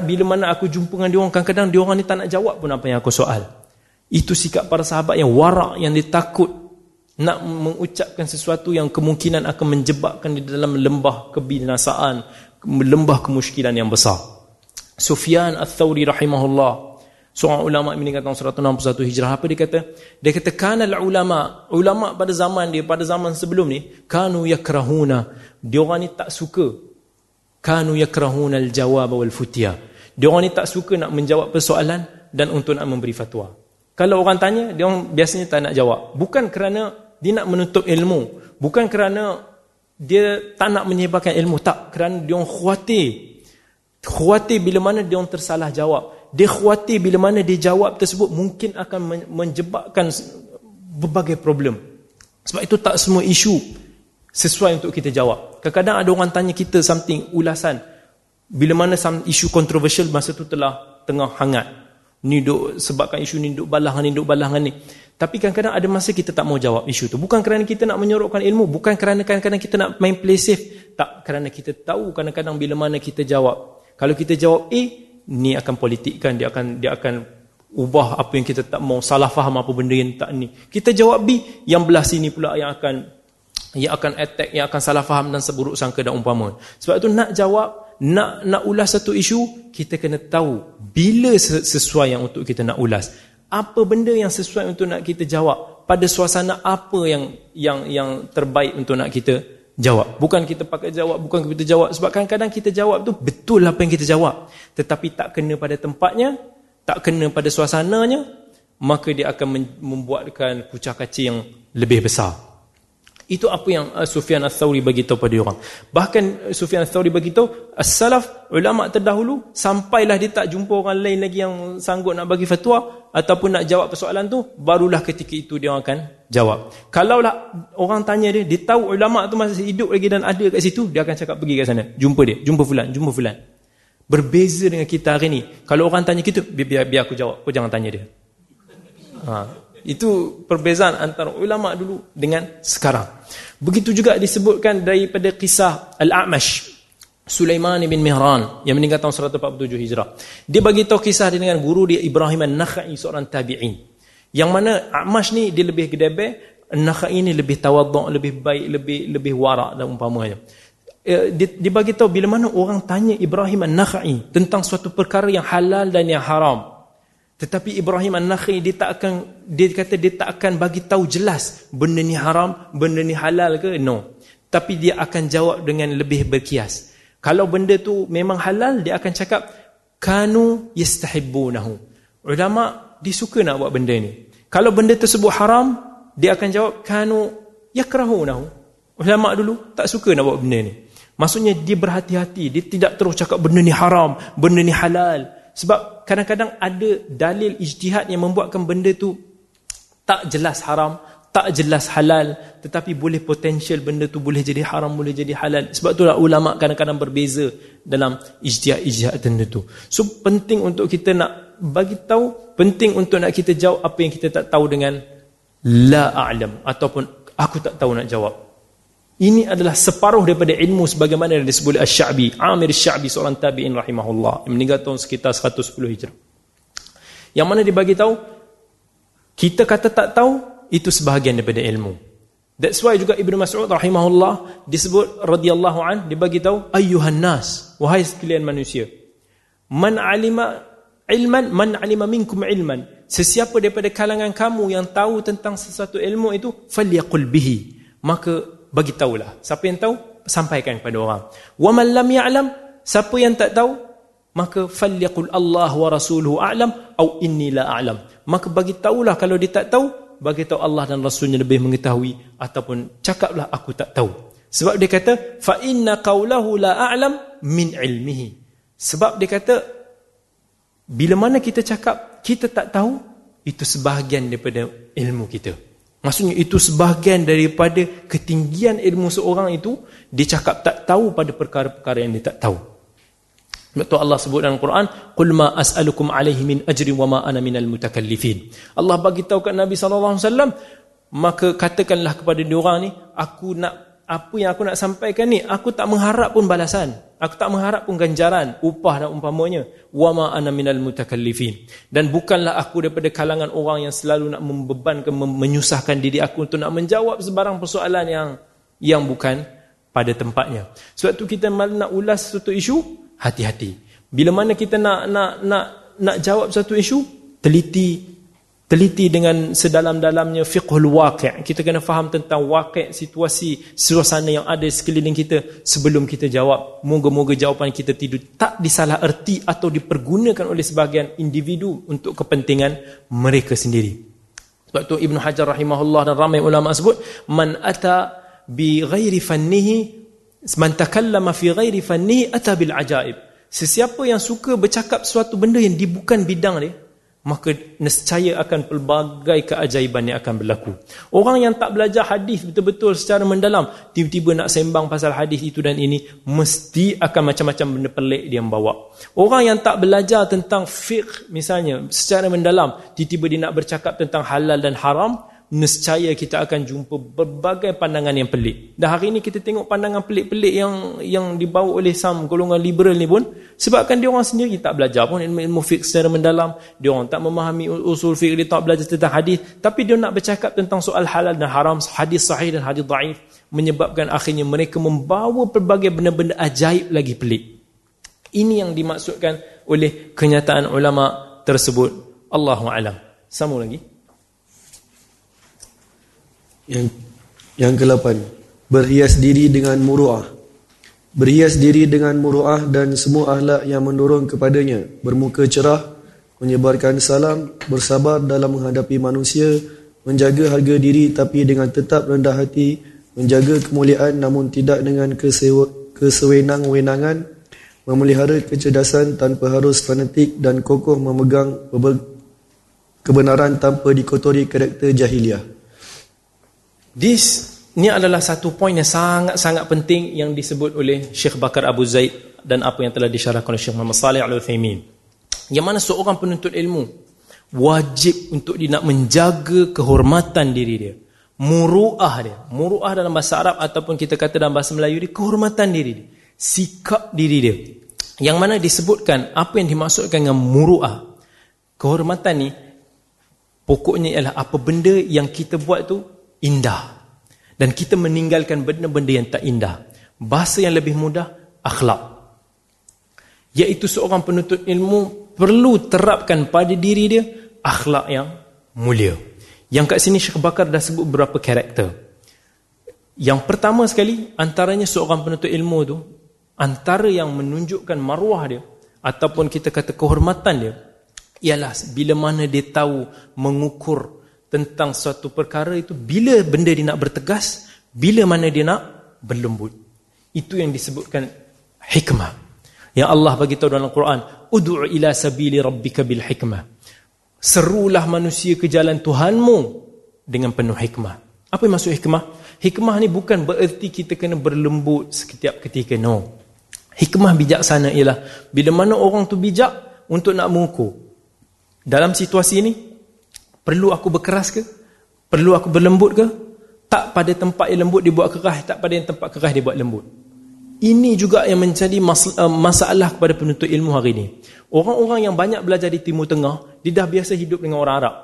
Bila mana aku jumpa dengan dia orang kadang-kadang dia orang ni tak nak jawab pun apa yang aku soal. Itu sikap para sahabat yang warak yang ditakut nak mengucapkan sesuatu yang kemungkinan akan menjebakkan di dalam lembah kebinasaan lembah kemusykilan yang besar. Sufyan Al-Thawri rahimahullah seorang ulama meninggal tahun 161 Hijrah. Apa dia kata? Dia kata kana ulama ulama pada zaman dia pada zaman sebelum ni kanu yakrahuna. Dia orang ni tak suka. Kanu yakrahuna al-jawab wal futya dia orang ni tak suka nak menjawab persoalan dan untuk nak memberi fatwa. Kalau orang tanya dia orang biasanya tak nak jawab. Bukan kerana dia nak menutup ilmu. Bukan kerana dia tak nak menyebarkan ilmu. Tak kerana dia orang khuatir. Khawatir bila mana dia orang tersalah jawab. Dia khawatir bila mana dia jawab tersebut mungkin akan menjebakkan berbagai problem. Sebab itu tak semua isu sesuai untuk kita jawab. Kadang-kadang ada orang tanya kita something ulasan. Bila mana isu kontroversial masa tu telah tengah hangat. Ni duk, sebabkan isu ni duk balangan ni, duk balangan ni. Tapi kadang-kadang ada masa kita tak mau jawab isu tu. Bukan kerana kita nak menyorokkan ilmu. Bukan kerana kadang-kadang kita nak main play safe. Tak, kerana kita tahu kadang-kadang bila mana kita jawab kalau kita jawab A, ni akan politik kan, dia akan dia akan ubah apa yang kita tak mau, salah faham apa benda yang tak ni. Kita jawab B, yang belah sini pula yang akan Yang akan attack, yang akan salah faham dan seburuk sangka dan umpama. Sebab itu nak jawab, nak nak ulas satu isu, kita kena tahu bila sesuai yang untuk kita nak ulas. Apa benda yang sesuai untuk nak kita jawab? Pada suasana apa yang yang yang terbaik untuk nak kita jawab? Bukan kita pakai jawab, bukan kita jawab. Sebab kadang-kadang kita jawab tu betul apa yang kita jawab. Tetapi tak kena pada tempatnya, tak kena pada suasananya, maka dia akan membuatkan kucah kacir yang lebih besar. Itu apa yang uh, Sufyan al-Thawri beritahu pada orang. Bahkan uh, Sufyan al-Thawri beritahu, As-Salaf, ulama' terdahulu, sampailah dia tak jumpa orang lain lagi yang sanggup nak bagi fatwa, ataupun nak jawab persoalan tu, barulah ketika itu dia akan jawab. Kalaulah orang tanya dia, dia tahu ulama' tu masih hidup lagi dan ada kat situ, dia akan cakap pergi kat sana. Jumpa dia, jumpa fulan, jumpa fulan. Berbeza dengan kita hari ni. Kalau orang tanya kita, biar, biar, aku jawab, kau jangan tanya dia. Ha. Itu perbezaan antara ulama dulu dengan sekarang. Begitu juga disebutkan daripada kisah Al-A'mash Sulaiman bin Mihran yang meninggal tahun 147 Hijrah. Dia bagi tahu kisah dia dengan guru dia Ibrahim An-Nakhai seorang tabi'in. Yang mana A'mash ni dia lebih gedebe, An-Nakhai ni lebih tawaduk, lebih baik, lebih lebih warak dan umpamanya. Eh, dia, dia bagi tahu bila mana orang tanya Ibrahim An-Nakhai tentang suatu perkara yang halal dan yang haram. Tetapi Ibrahim An-Nakhi dia tak akan dia kata dia tak akan bagi tahu jelas benda ni haram, benda ni halal ke? No. Tapi dia akan jawab dengan lebih berkias. Kalau benda tu memang halal, dia akan cakap kanu yastahibbunahu. Ulama dia suka nak buat benda ni. Kalau benda tersebut haram, dia akan jawab kanu yakrahunahu. Ulama dulu tak suka nak buat benda ni. Maksudnya dia berhati-hati, dia tidak terus cakap benda ni haram, benda ni halal. Sebab kadang-kadang ada dalil ijtihad yang membuatkan benda tu tak jelas haram, tak jelas halal, tetapi boleh potensial benda tu boleh jadi haram, boleh jadi halal. Sebab itulah ulama kadang-kadang berbeza dalam ijtihad-ijtihad tertentu. So penting untuk kita nak bagi tahu, penting untuk nak kita jawab apa yang kita tak tahu dengan la a'lam ataupun aku tak tahu nak jawab. Ini adalah separuh daripada ilmu sebagaimana yang disebut Asy-Sya'bi, Amir Asy-Sya'bi seorang tabi'in rahimahullah yang meninggal tahun sekitar 110 Hijrah. Yang mana dibagi tahu kita kata tak tahu itu sebahagian daripada ilmu. That's why juga Ibnu Mas'ud rahimahullah disebut radhiyallahu an dibagi tahu ayyuhan nas wahai sekalian manusia. Man alima ilman man alima minkum ilman. Sesiapa daripada kalangan kamu yang tahu tentang sesuatu ilmu itu falyaqul bihi. Maka bagi tahulah. Siapa yang tahu, sampaikan kepada orang. Wa man lam ya'lam, siapa yang tak tahu, maka falyaqul Allah wa rasuluhu a'lam au inni la a'lam. Maka bagi tahulah kalau dia tak tahu, bagi tahu Allah dan rasulnya lebih mengetahui ataupun cakaplah aku tak tahu. Sebab dia kata fa inna qawlahu la a'lam min ilmihi. Sebab dia kata bila mana kita cakap kita tak tahu itu sebahagian daripada ilmu kita. Maksudnya itu sebahagian daripada ketinggian ilmu seorang itu dia cakap tak tahu pada perkara-perkara yang dia tak tahu. Sebab Allah sebut dalam Quran, "Qul ma as'alukum 'alaihi min ajrin wa ma ana minal mutakallifin." Allah bagi tahu kat Nabi sallallahu alaihi wasallam, maka katakanlah kepada dia orang ni, aku nak apa yang aku nak sampaikan ni aku tak mengharap pun balasan aku tak mengharap pun ganjaran upah dan umpamanya. Wama ana minal mutakallifin. Dan bukanlah aku daripada kalangan orang yang selalu nak membebankan menyusahkan diri aku untuk nak menjawab sebarang persoalan yang yang bukan pada tempatnya. Sebab tu kita nak ulas satu isu hati-hati. Bila mana kita nak nak nak nak jawab satu isu teliti teliti dengan sedalam-dalamnya fiqhul waqi' kita kena faham tentang waqi' situasi suasana yang ada sekeliling kita sebelum kita jawab. Moga-moga jawapan kita tidur tak disalah erti atau dipergunakan oleh sebahagian individu untuk kepentingan mereka sendiri. Sebab tu Ibn Hajar rahimahullah dan ramai ulama sebut man ata bi ghairi fannihi man takallama fi ghairi fannihi ata bil ajaib. Sesiapa yang suka bercakap suatu benda yang di bukan bidang dia maka nescaya akan pelbagai keajaiban yang akan berlaku. Orang yang tak belajar hadis betul-betul secara mendalam, tiba-tiba nak sembang pasal hadis itu dan ini, mesti akan macam-macam benda pelik dia membawa. Orang yang tak belajar tentang fiqh misalnya, secara mendalam, tiba-tiba dia nak bercakap tentang halal dan haram, nescaya kita akan jumpa berbagai pandangan yang pelik. Dan hari ini kita tengok pandangan pelik-pelik yang yang dibawa oleh some golongan liberal ni pun sebabkan dia orang sendiri tak belajar pun ilmu, fiqh secara mendalam, dia orang tak memahami usul fiqh, dia tak belajar tentang hadis, tapi dia nak bercakap tentang soal halal dan haram, hadis sahih dan hadis dhaif menyebabkan akhirnya mereka membawa pelbagai benda-benda ajaib lagi pelik. Ini yang dimaksudkan oleh kenyataan ulama tersebut. Allahu alam. Sambung lagi. Yang yang ke-8, berhias diri dengan muruah. Berhias diri dengan muruah dan semua ahlak yang mendorong kepadanya, bermuka cerah, menyebarkan salam, bersabar dalam menghadapi manusia, menjaga harga diri tapi dengan tetap rendah hati, menjaga kemuliaan namun tidak dengan kesewenang-wenangan, memelihara kecerdasan tanpa harus fanatik dan kokoh memegang kebenaran tanpa dikotori karakter jahiliah. This ni adalah satu poin yang sangat-sangat penting yang disebut oleh Syekh Bakar Abu Zaid dan apa yang telah disyarahkan oleh Syekh Muhammad Salih Al-Uthaymin. Yang mana seorang penuntut ilmu wajib untuk dia nak menjaga kehormatan diri dia. Muru'ah dia. Muru'ah dalam bahasa Arab ataupun kita kata dalam bahasa Melayu dia, kehormatan diri dia. Sikap diri dia. Yang mana disebutkan apa yang dimaksudkan dengan muru'ah. Kehormatan ni pokoknya ialah apa benda yang kita buat tu indah. Dan kita meninggalkan benda-benda yang tak indah. Bahasa yang lebih mudah akhlak. Iaitu seorang penuntut ilmu perlu terapkan pada diri dia akhlak yang mulia. Yang kat sini Syekh Bakar dah sebut beberapa karakter. Yang pertama sekali antaranya seorang penuntut ilmu tu antara yang menunjukkan maruah dia ataupun kita kata kehormatan dia ialah bila mana dia tahu mengukur tentang suatu perkara itu bila benda dia nak bertegas, bila mana dia nak berlembut. Itu yang disebutkan hikmah. Yang Allah bagi tahu dalam Quran, "Ud'u ila sabili rabbika bil hikmah." Serulah manusia ke jalan Tuhanmu dengan penuh hikmah. Apa yang maksud hikmah? Hikmah ni bukan bererti kita kena berlembut setiap ketika, no. Hikmah bijaksana ialah bila mana orang tu bijak untuk nak mengukur. Dalam situasi ini, Perlu aku berkeras ke? Perlu aku berlembut ke? Tak pada tempat yang lembut dibuat keras, tak pada yang tempat keras dibuat lembut. Ini juga yang menjadi eh, masalah kepada penuntut ilmu hari ini. Orang-orang yang banyak belajar di Timur Tengah, dia dah biasa hidup dengan orang Arab.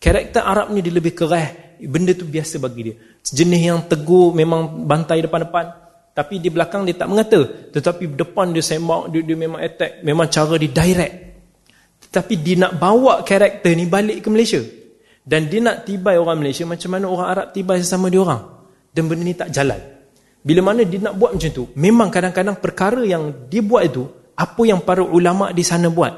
Karakter Arab ni dia lebih keras, benda tu biasa bagi dia. Jenis yang tegur memang bantai depan-depan, tapi di belakang dia tak mengata. Tetapi depan dia sembang, dia, dia memang attack, memang cara dia direct. Tetapi dia nak bawa karakter ni balik ke Malaysia. Dan dia nak tibai orang Malaysia macam mana orang Arab tibai sesama dia orang. Dan benda ni tak jalan. Bila mana dia nak buat macam tu, memang kadang-kadang perkara yang dia buat itu, apa yang para ulama di sana buat.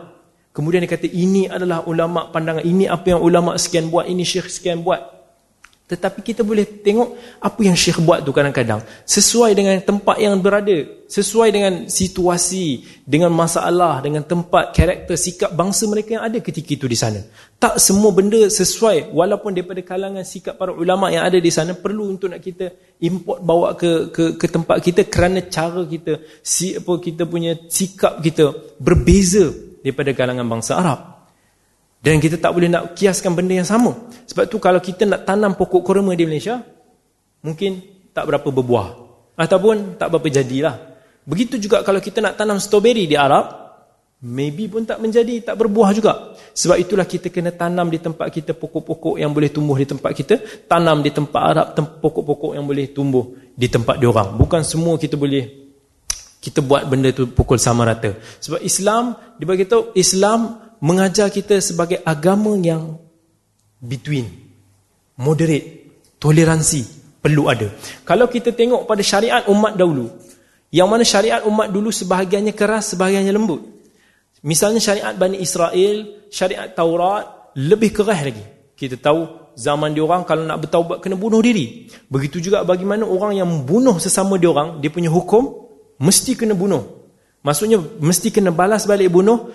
Kemudian dia kata, ini adalah ulama pandangan, ini apa yang ulama sekian buat, ini syekh sekian buat. Tetapi kita boleh tengok apa yang Syekh buat tu kadang-kadang. Sesuai dengan tempat yang berada. Sesuai dengan situasi, dengan masalah, dengan tempat, karakter, sikap bangsa mereka yang ada ketika itu di sana. Tak semua benda sesuai. Walaupun daripada kalangan sikap para ulama yang ada di sana, perlu untuk nak kita import bawa ke ke, ke tempat kita kerana cara kita, si, apa kita punya sikap kita berbeza daripada kalangan bangsa Arab. Dan kita tak boleh nak kiaskan benda yang sama. Sebab tu kalau kita nak tanam pokok korma di Malaysia, mungkin tak berapa berbuah. Ataupun tak berapa jadilah. Begitu juga kalau kita nak tanam strawberry di Arab, maybe pun tak menjadi, tak berbuah juga. Sebab itulah kita kena tanam di tempat kita pokok-pokok yang boleh tumbuh di tempat kita, tanam di tempat Arab pokok-pokok yang boleh tumbuh di tempat diorang. Bukan semua kita boleh kita buat benda tu pukul sama rata. Sebab Islam, dibagi tahu Islam mengajar kita sebagai agama yang between, moderate, toleransi perlu ada. Kalau kita tengok pada syariat umat dahulu, yang mana syariat umat dulu sebahagiannya keras, sebahagiannya lembut. Misalnya syariat Bani Israel, syariat Taurat, lebih keras lagi. Kita tahu zaman diorang kalau nak bertaubat kena bunuh diri. Begitu juga bagaimana orang yang membunuh sesama diorang, dia punya hukum, mesti kena bunuh. Maksudnya mesti kena balas balik bunuh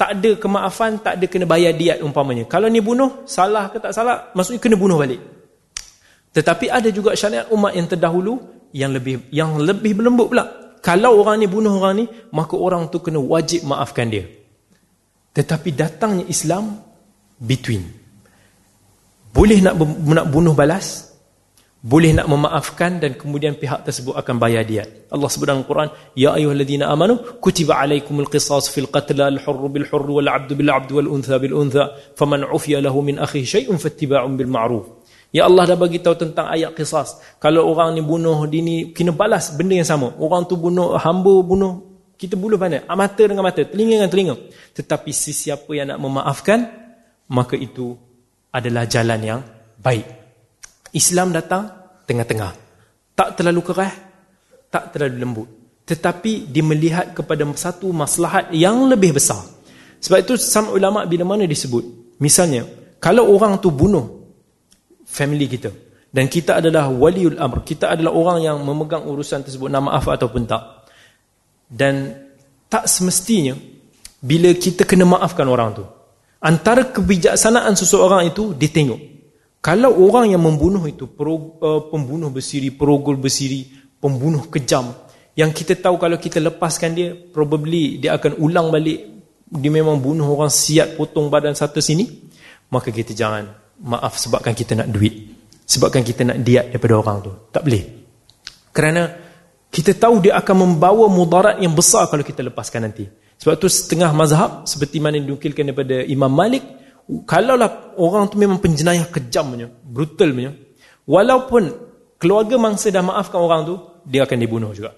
tak ada kemaafan, tak ada kena bayar diat umpamanya. Kalau ni bunuh, salah ke tak salah, maksudnya kena bunuh balik. Tetapi ada juga syariat umat yang terdahulu yang lebih yang lebih berlembut pula. Kalau orang ni bunuh orang ni, maka orang tu kena wajib maafkan dia. Tetapi datangnya Islam between. boleh nak nak bunuh balas boleh nak memaafkan dan kemudian pihak tersebut akan bayar dia. Allah sebut dalam Quran ya ayyuhalladzina amanu kutiba alaikumul qisas fil qatl al hurr bil hurr wal 'abd bil 'abd wal untha bil untha faman 'ufiya lahu min akhihi shay'un fattiba'un bil ma'ruf Ya Allah dah bagi tahu tentang ayat qisas. Kalau orang ni bunuh dia ni kena balas benda yang sama. Orang tu bunuh hamba bunuh kita bunuh mana? Mata dengan mata, telinga dengan telinga. Tetapi sesiapa yang nak memaafkan maka itu adalah jalan yang baik. Islam datang tengah-tengah. Tak terlalu keras, tak terlalu lembut. Tetapi dia melihat kepada satu maslahat yang lebih besar. Sebab itu sama ulama bila mana disebut. Misalnya, kalau orang tu bunuh family kita dan kita adalah waliul amr kita adalah orang yang memegang urusan tersebut nama maaf ataupun tak dan tak semestinya bila kita kena maafkan orang tu antara kebijaksanaan seseorang itu ditengok kalau orang yang membunuh itu uh, pembunuh bersiri perogol bersiri pembunuh kejam yang kita tahu kalau kita lepaskan dia probably dia akan ulang balik. Dia memang bunuh orang siap potong badan satu sini maka kita jangan maaf sebabkan kita nak duit. Sebabkan kita nak diat daripada orang tu. Tak boleh. Kerana kita tahu dia akan membawa mudarat yang besar kalau kita lepaskan nanti. Sebab tu setengah mazhab seperti mana dinukilkan daripada Imam Malik kalaulah orang tu memang penjenayah kejamnya brutalnya walaupun keluarga mangsa dah maafkan orang tu dia akan dibunuh juga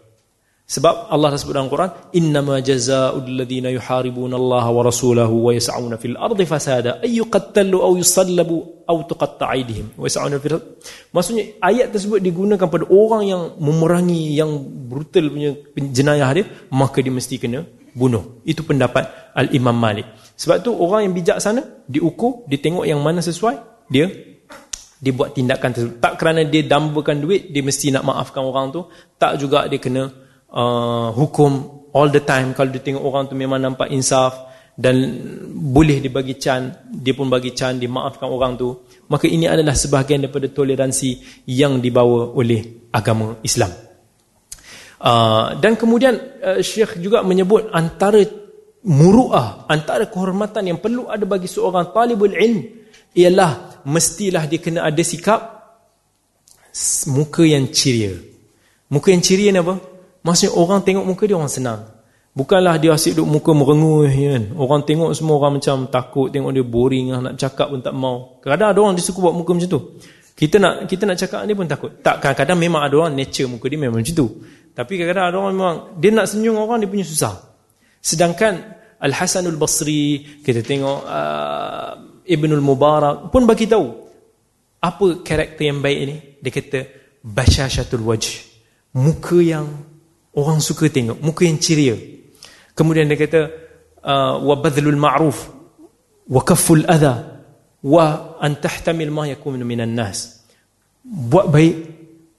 sebab Allah sebut dalam Quran, "Innama jazaa'ul ladzina yuharibuna Allah wa rasulahu wa yas'una fil ardi fasada ay yuqattalu aw yusallabu aw tuqatta' aydihim Maksudnya ayat tersebut digunakan pada orang yang memerangi yang brutal punya jenayah dia, maka dia mesti kena bunuh. Itu pendapat Al-Imam Malik. Sebab tu orang yang bijak sana diukur, ditengok yang mana sesuai, dia dia buat tindakan tersebut. Tak kerana dia dambakan duit, dia mesti nak maafkan orang tu. Tak juga dia kena uh, hukum all the time kalau dia tengok orang tu memang nampak insaf dan boleh dibagi can dia pun bagi can dimaafkan orang tu maka ini adalah sebahagian daripada toleransi yang dibawa oleh agama Islam uh, dan kemudian uh, Syekh juga menyebut antara muru'ah antara kehormatan yang perlu ada bagi seorang talibul ilm ialah mestilah dia kena ada sikap muka yang ceria muka yang ceria ni apa? Maksudnya orang tengok muka dia orang senang. Bukanlah dia asyik duduk muka merenguh kan. Orang tengok semua orang macam takut tengok dia boring lah, nak cakap pun tak mau. Kadang-kadang ada orang dia suka buat muka macam tu. Kita nak kita nak cakap dia pun takut. Tak kadang-kadang memang ada orang nature muka dia memang macam tu. Tapi kadang-kadang ada orang memang dia nak senyum orang dia punya susah. Sedangkan Al Hasanul Basri kita tengok uh, Ibnul Mubarak pun bagi tahu apa karakter yang baik ini. Dia kata basyashatul wajh. Muka yang Orang suka tengok muka yang ceria. Kemudian dia kata uh, wa badlul ma'ruf wa kafful adha wa an tahtamil ma yakun minan nas. Buat baik,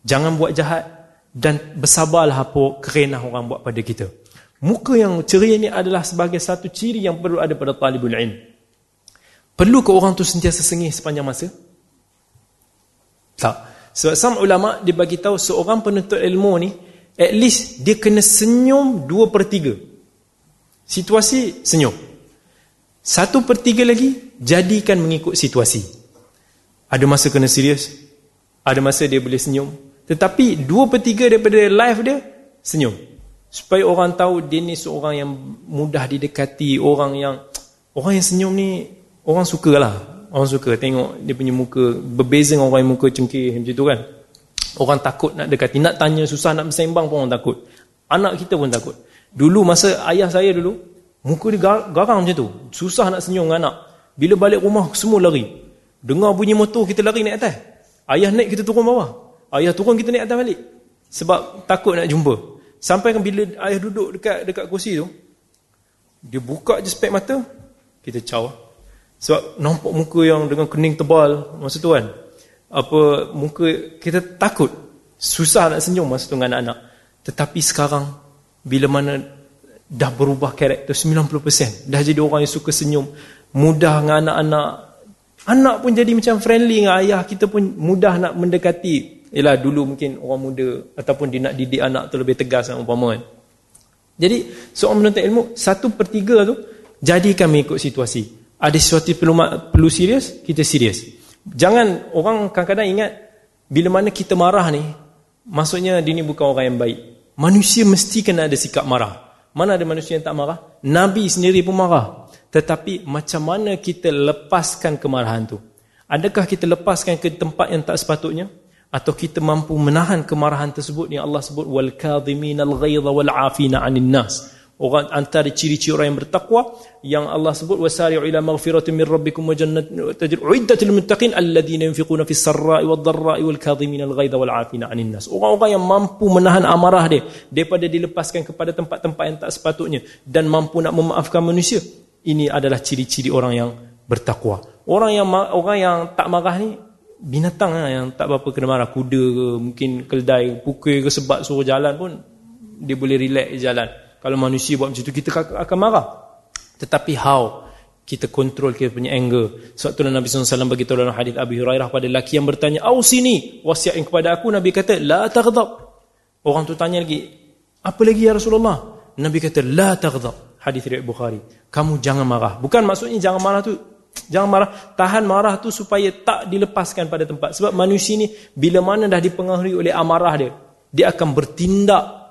jangan buat jahat dan bersabarlah apa kerenah orang buat pada kita. Muka yang ceria ini adalah sebagai satu ciri yang perlu ada pada talibul ilm. Perlu ke orang tu sentiasa sengih sepanjang masa? Tak. Sebab sama ulama dia bagi tahu seorang penuntut ilmu ni at least dia kena senyum dua per tiga. Situasi senyum. Satu per tiga lagi jadikan mengikut situasi. Ada masa kena serius, ada masa dia boleh senyum. Tetapi dua per tiga daripada life dia senyum. Supaya orang tahu dia ni seorang yang mudah didekati, orang yang orang yang senyum ni orang suka lah. Orang suka tengok dia punya muka berbeza dengan orang yang muka cengkih macam tu kan. Orang takut nak dekati, nak tanya susah nak bersembang pun orang takut. Anak kita pun takut. Dulu masa ayah saya dulu, muka dia garang macam tu. Susah nak senyum dengan anak. Bila balik rumah semua lari. Dengar bunyi motor kita lari naik atas. Ayah naik kita turun bawah. Ayah turun kita naik atas balik. Sebab takut nak jumpa. Sampai kan bila ayah duduk dekat dekat kursi tu, dia buka je spek mata, kita caw. Sebab nampak muka yang dengan kening tebal masa tu kan. Apa muka kita takut. Susah nak senyum masa tu dengan anak-anak. Tetapi sekarang bila mana dah berubah karakter 90% dah jadi orang yang suka senyum mudah dengan anak-anak. Anak pun jadi macam friendly dengan ayah kita pun mudah nak mendekati Yalah dulu mungkin orang muda ataupun dia nak didik anak tu lebih tegas kan umpama kan. Jadi seorang menuntut ilmu satu per tiga tu jadikan mengikut situasi. Ada sesuatu perlu perlu serius, kita serius. Jangan orang kadang-kadang ingat bila mana kita marah ni, maksudnya dia ni bukan orang yang baik. Manusia mesti kena ada sikap marah. Mana ada manusia yang tak marah? Nabi sendiri pun marah. Tetapi macam mana kita lepaskan kemarahan tu? Adakah kita lepaskan ke tempat yang tak sepatutnya? Atau kita mampu menahan kemarahan tersebut yang Allah sebut wal kadhiminal ghaidha wal afina 'anil nas. Orang antara ciri-ciri orang yang bertakwa yang Allah sebut wasari'u ila maghfiratin min rabbikum wa jannatin tajri uiddatil muttaqin alladhina yunfiquna fis sarra'i wad dharra'i wal kadhimina al ghaidha wal 'afina 'anil nas. Orang-orang yang mampu menahan amarah dia daripada dilepaskan kepada tempat-tempat yang tak sepatutnya dan mampu nak memaafkan manusia ini adalah ciri-ciri orang yang bertakwa. Orang yang orang yang tak marah ni binatang lah yang tak apa-apa kena marah kuda ke mungkin keldai pukul ke sebab suruh jalan pun dia boleh relax jalan kalau manusia buat macam tu kita akan marah. Tetapi how kita kontrol kita punya anger. Sebab tu Nabi SAW beritahu dalam hadis Abi Hurairah pada lelaki yang bertanya, "Au sini, wasiat yang kepada aku." Nabi kata, "La taghdab." Orang tu tanya lagi, "Apa lagi ya Rasulullah?" Nabi kata, "La taghdab." Hadis riwayat Bukhari. Kamu jangan marah. Bukan maksudnya jangan marah tu Jangan marah, tahan marah tu supaya tak dilepaskan pada tempat. Sebab manusia ni bila mana dah dipengaruhi oleh amarah dia, dia akan bertindak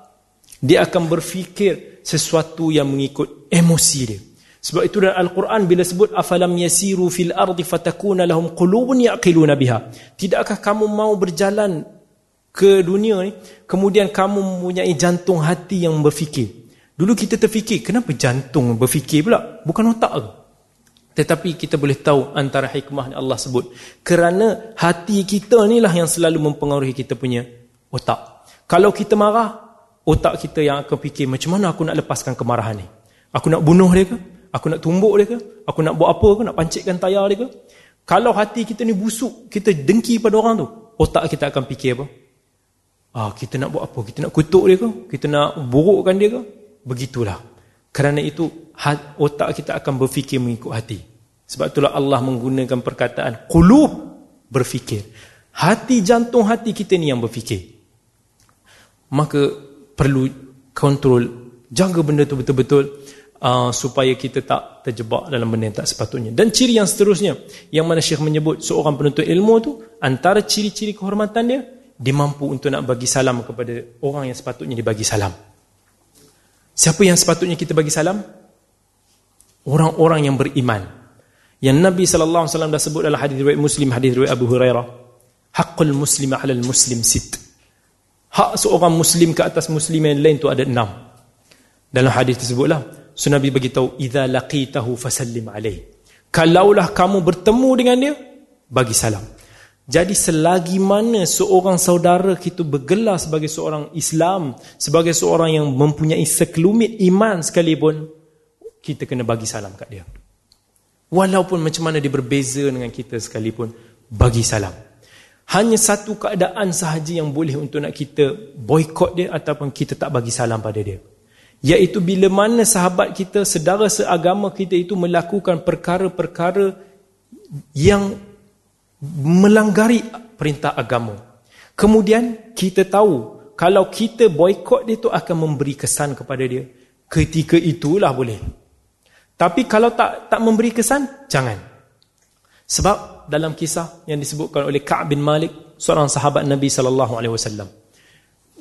dia akan berfikir sesuatu yang mengikut emosi dia. Sebab itu dalam Al-Quran bila sebut afalam yasiru fil ardi fatakuna lahum qulubun yaqiluna biha. Tidakkah kamu mau berjalan ke dunia ni kemudian kamu mempunyai jantung hati yang berfikir. Dulu kita terfikir kenapa jantung berfikir pula? Bukan otak ke? Tetapi kita boleh tahu antara hikmah yang Allah sebut. Kerana hati kita inilah yang selalu mempengaruhi kita punya otak. Kalau kita marah, otak kita yang akan fikir macam mana aku nak lepaskan kemarahan ni. Aku nak bunuh dia ke? Aku nak tumbuk dia ke? Aku nak buat apa ke? Nak pancitkan tayar dia ke? Kalau hati kita ni busuk, kita dengki pada orang tu, otak kita akan fikir apa? Ah, kita nak buat apa? Kita nak kutuk dia ke? Kita nak burukkan dia ke? Begitulah. Kerana itu otak kita akan berfikir mengikut hati. Sebab itulah Allah menggunakan perkataan qulub berfikir. Hati jantung hati kita ni yang berfikir. Maka perlu kontrol jaga benda tu betul-betul uh, supaya kita tak terjebak dalam benda yang tak sepatutnya dan ciri yang seterusnya yang mana Syekh menyebut seorang penuntut ilmu tu antara ciri-ciri kehormatan dia dia mampu untuk nak bagi salam kepada orang yang sepatutnya dibagi salam siapa yang sepatutnya kita bagi salam orang-orang yang beriman. Yang Nabi sallallahu alaihi wasallam dah sebut dalam hadis riwayat Muslim hadis riwayat Abu Hurairah haqqul muslim 'ala al-muslim sit. Hak seorang muslim ke atas muslim yang lain tu ada enam. Dalam hadis tersebutlah so Nabi beritahu idza laqitahu fasallim alaih. Kalaulah kamu bertemu dengan dia bagi salam. Jadi selagi mana seorang saudara kita bergelar sebagai seorang Islam sebagai seorang yang mempunyai sekelumit iman sekalipun kita kena bagi salam kat dia walaupun macam mana dia berbeza dengan kita sekalipun bagi salam hanya satu keadaan sahaja yang boleh untuk nak kita boykot dia ataupun kita tak bagi salam pada dia. Iaitu bila mana sahabat kita, sedara seagama kita itu melakukan perkara-perkara yang melanggari perintah agama. Kemudian kita tahu kalau kita boykot dia itu akan memberi kesan kepada dia. Ketika itulah boleh. Tapi kalau tak tak memberi kesan, jangan. Sebab dalam kisah yang disebutkan oleh Ka'ab bin Malik seorang sahabat Nabi sallallahu alaihi wasallam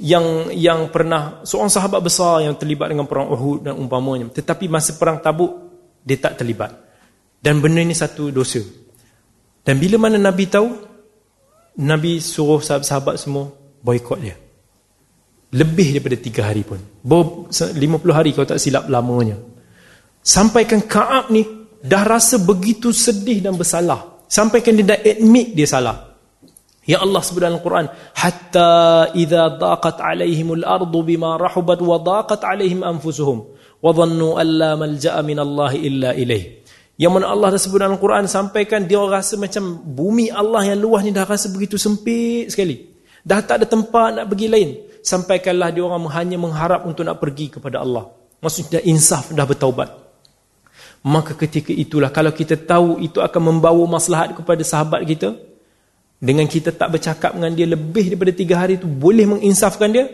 yang yang pernah seorang sahabat besar yang terlibat dengan perang Uhud dan umpamanya tetapi masa perang Tabuk dia tak terlibat. Dan benda ini satu dosa. Dan bila mana Nabi tahu Nabi suruh sahabat-sahabat semua boykot dia. Lebih daripada tiga hari pun. 50 hari kalau tak silap lamanya sampaikan Ka'ab ni dah rasa begitu sedih dan bersalah. Sampaikan dia dah admit dia salah. Ya Allah sebut dalam Al-Quran hatta idza daqat alaihimul ardu bima rahubat wa daqat alaihim anfusuhum wa dhannu an la malja'a min Allah illa ilaih yang mana Allah dah sebut dalam Al-Quran sampaikan dia rasa macam bumi Allah yang luas ni dah rasa begitu sempit sekali. Dah tak ada tempat nak pergi lain. Sampaikanlah dia orang hanya mengharap untuk nak pergi kepada Allah. Maksudnya insaf dah bertaubat maka ketika itulah kalau kita tahu itu akan membawa maslahat kepada sahabat kita dengan kita tak bercakap dengan dia lebih daripada tiga hari itu boleh menginsafkan dia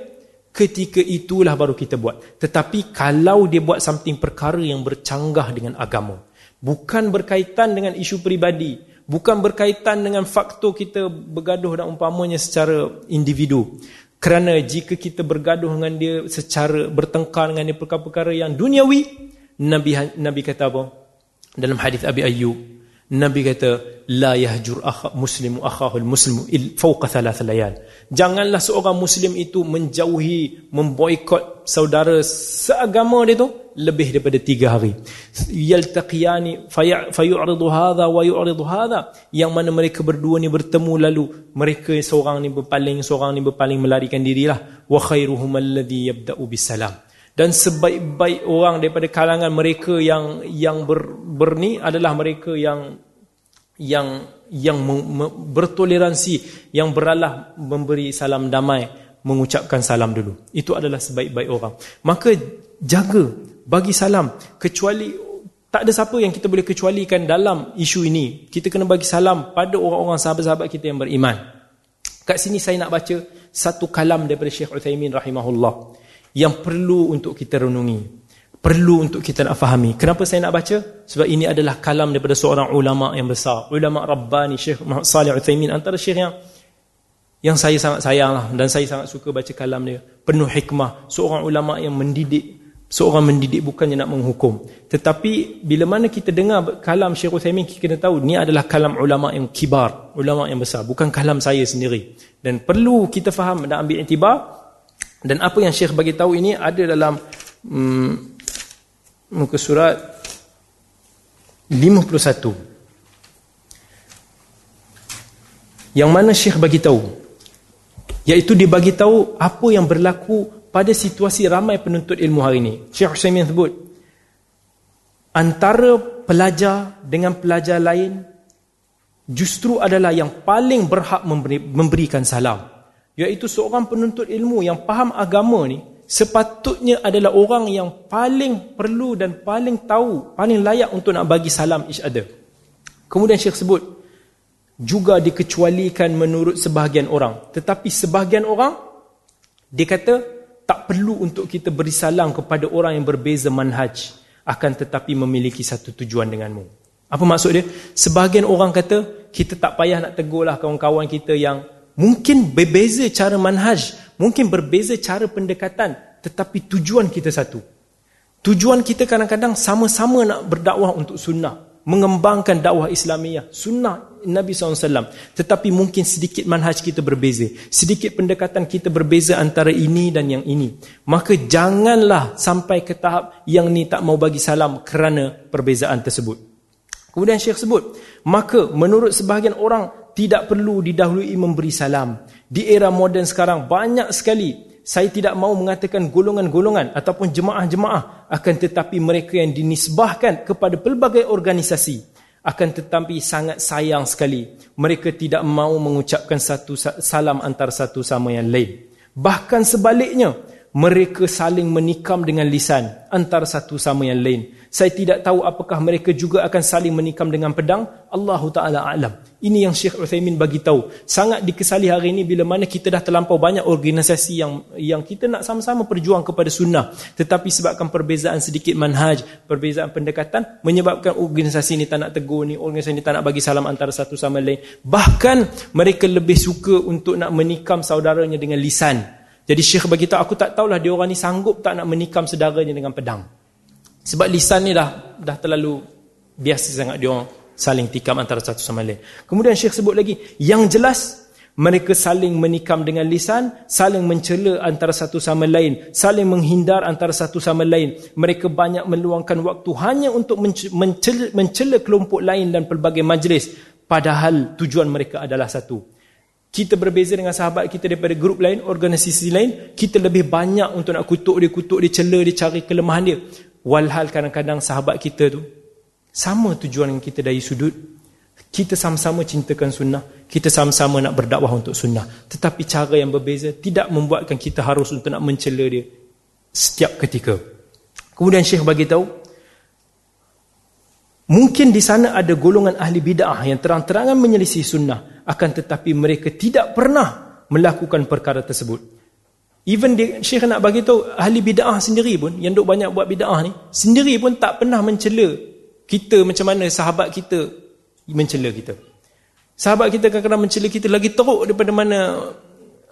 ketika itulah baru kita buat. Tetapi kalau dia buat something perkara yang bercanggah dengan agama bukan berkaitan dengan isu peribadi bukan berkaitan dengan faktor kita bergaduh dan umpamanya secara individu kerana jika kita bergaduh dengan dia secara bertengkar dengan dia perkara-perkara yang duniawi Nabi Nabi kata apa dalam hadis Abi Ayyub Nabi kata la yahjur akha muslimu akhahul muslimu il fawqa thalath layal. Janganlah seorang muslim itu menjauhi memboikot saudara seagama dia tu lebih daripada tiga hari. Yaltaqiyani fayu'ridu hadha wa yu'ridu hadha. Yang mana mereka berdua ni bertemu lalu mereka seorang ni berpaling seorang ni berpaling melarikan dirilah wa khairuhum alladhi yabda'u bisalam. Dan sebaik-baik orang daripada kalangan mereka yang yang ber, berni adalah mereka yang yang yang bertoleransi yang beralah memberi salam damai mengucapkan salam dulu. Itu adalah sebaik-baik orang. Maka jaga bagi salam. Kecuali tak ada siapa yang kita boleh kecualikan dalam isu ini. Kita kena bagi salam pada orang-orang sahabat-sahabat kita yang beriman. Kat sini saya nak baca satu kalam daripada Syekh Uthaymin rahimahullah yang perlu untuk kita renungi perlu untuk kita nak fahami. Kenapa saya nak baca? Sebab ini adalah kalam daripada seorang ulama yang besar. Ulama Rabbani Syekh Muhammad Salih Uthaymin antara syekh yang yang saya sangat sayang lah dan saya sangat suka baca kalam dia. Penuh hikmah. Seorang ulama yang mendidik. Seorang mendidik bukannya nak menghukum. Tetapi bila mana kita dengar kalam Syekh Uthaymin kita kena tahu ni adalah kalam ulama yang kibar. Ulama yang besar. Bukan kalam saya sendiri. Dan perlu kita faham dan ambil intibar. Dan apa yang Syekh bagi tahu ini ada dalam hmm, muka surat 51 yang mana syekh bagi tahu? Iaitu dia bagi tahu apa yang berlaku pada situasi ramai penuntut ilmu hari ini. Syekh Husaymin sebut antara pelajar dengan pelajar lain justru adalah yang paling berhak memberi, memberikan salam iaitu seorang penuntut ilmu yang faham agama ni sepatutnya adalah orang yang paling perlu dan paling tahu, paling layak untuk nak bagi salam each other. Kemudian Syekh sebut, juga dikecualikan menurut sebahagian orang. Tetapi sebahagian orang, dia kata, tak perlu untuk kita beri salam kepada orang yang berbeza manhaj, akan tetapi memiliki satu tujuan denganmu. Apa maksud dia? Sebahagian orang kata, kita tak payah nak tegurlah kawan-kawan kita yang mungkin berbeza cara manhaj, Mungkin berbeza cara pendekatan tetapi tujuan kita satu. Tujuan kita kadang-kadang sama-sama nak berdakwah untuk sunnah. Mengembangkan dakwah Islamiyah. Sunnah Nabi SAW. Tetapi mungkin sedikit manhaj kita berbeza. Sedikit pendekatan kita berbeza antara ini dan yang ini. Maka janganlah sampai ke tahap yang ni tak mau bagi salam kerana perbezaan tersebut. Kemudian Syekh sebut. Maka menurut sebahagian orang tidak perlu didahului memberi salam. Di era moden sekarang banyak sekali saya tidak mau mengatakan golongan-golongan ataupun jemaah-jemaah akan tetapi mereka yang dinisbahkan kepada pelbagai organisasi akan tetapi sangat sayang sekali. Mereka tidak mau mengucapkan satu salam antara satu sama yang lain. Bahkan sebaliknya mereka saling menikam dengan lisan antara satu sama yang lain saya tidak tahu apakah mereka juga akan saling menikam dengan pedang. Allah Ta'ala alam. Ini yang Syekh Uthaymin bagi tahu. Sangat dikesali hari ini bila mana kita dah terlampau banyak organisasi yang yang kita nak sama-sama perjuang kepada sunnah. Tetapi sebabkan perbezaan sedikit manhaj, perbezaan pendekatan, menyebabkan organisasi ini tak nak tegur ni, organisasi ini tak nak bagi salam antara satu sama lain. Bahkan mereka lebih suka untuk nak menikam saudaranya dengan lisan. Jadi Syekh bagi tahu, aku tak tahulah dia orang ni sanggup tak nak menikam saudaranya dengan pedang. Sebab lisan ni dah dah terlalu biasa sangat dia saling tikam antara satu sama lain. Kemudian Syekh sebut lagi, yang jelas mereka saling menikam dengan lisan, saling mencela antara satu sama lain, saling menghindar antara satu sama lain. Mereka banyak meluangkan waktu hanya untuk mencela, mencela kelompok lain dan pelbagai majlis. Padahal tujuan mereka adalah satu. Kita berbeza dengan sahabat kita daripada grup lain, organisasi lain, kita lebih banyak untuk nak kutuk dia, kutuk dia, cela dia, cari kelemahan dia. Walhal kadang-kadang sahabat kita tu sama tujuan kita dari sudut. Kita sama-sama cintakan sunnah. Kita sama-sama nak berdakwah untuk sunnah. Tetapi cara yang berbeza tidak membuatkan kita harus untuk nak mencela dia setiap ketika. Kemudian Syekh bagi tahu mungkin di sana ada golongan ahli bid'ah yang terang-terangan menyelisih sunnah akan tetapi mereka tidak pernah melakukan perkara tersebut. Even dia, Syekh nak bagi tahu ahli bid'ah sendiri pun yang duk banyak buat bid'ah ni, sendiri pun tak pernah mencela kita macam mana sahabat kita mencela kita. Sahabat kita kadang-kadang mencela kita lagi teruk daripada mana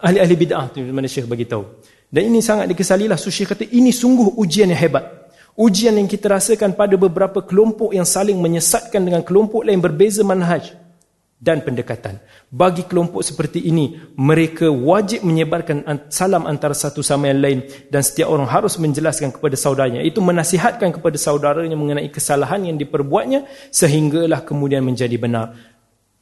ahli-ahli bid'ah tu mana Syekh bagi tahu. Dan ini sangat dikesalilah. So Syekh kata ini sungguh ujian yang hebat. Ujian yang kita rasakan pada beberapa kelompok yang saling menyesatkan dengan kelompok lain berbeza manhaj dan pendekatan. Bagi kelompok seperti ini, mereka wajib menyebarkan salam antara satu sama yang lain dan setiap orang harus menjelaskan kepada saudaranya. Itu menasihatkan kepada saudaranya mengenai kesalahan yang diperbuatnya sehinggalah kemudian menjadi benar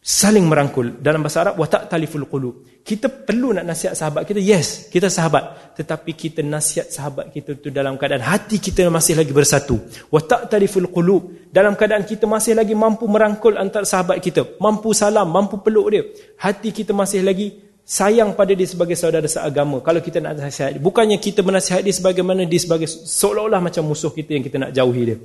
saling merangkul. Dalam bahasa Arab wa ta'taliful qulub. Kita perlu nak nasihat sahabat kita? Yes kita sahabat. Tetapi kita nasihat sahabat kita tu dalam keadaan hati kita masih lagi bersatu. Wa ta'taliful qulub. Dalam keadaan kita masih lagi mampu merangkul antara sahabat kita. Mampu salam mampu peluk dia. Hati kita masih lagi sayang pada dia sebagai saudara seagama. Kalau kita nak nasihat bukannya kita menasihat dia sebagaimana dia sebagai seolah-olah macam musuh kita yang kita nak jauhi dia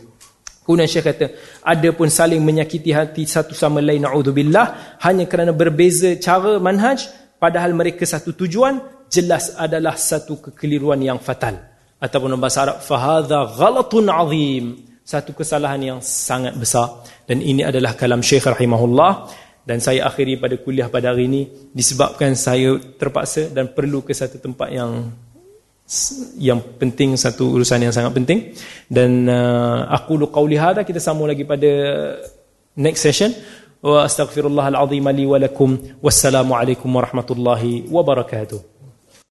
Kemudian Syekh kata, ada pun saling menyakiti hati satu sama lain, na'udzubillah, hanya kerana berbeza cara manhaj, padahal mereka satu tujuan, jelas adalah satu kekeliruan yang fatal. Ataupun bahasa Arab, fahadha ghalatun azim. Satu kesalahan yang sangat besar. Dan ini adalah kalam Syekh rahimahullah. Dan saya akhiri pada kuliah pada hari ini, disebabkan saya terpaksa dan perlu ke satu tempat yang yang penting satu urusan yang sangat penting. Dan uh, aku lu qauli hada kita sambung lagi pada next session. Wa astaghfirullahal azim li wa lakum. Wassalamu alaikum warahmatullahi wabarakatuh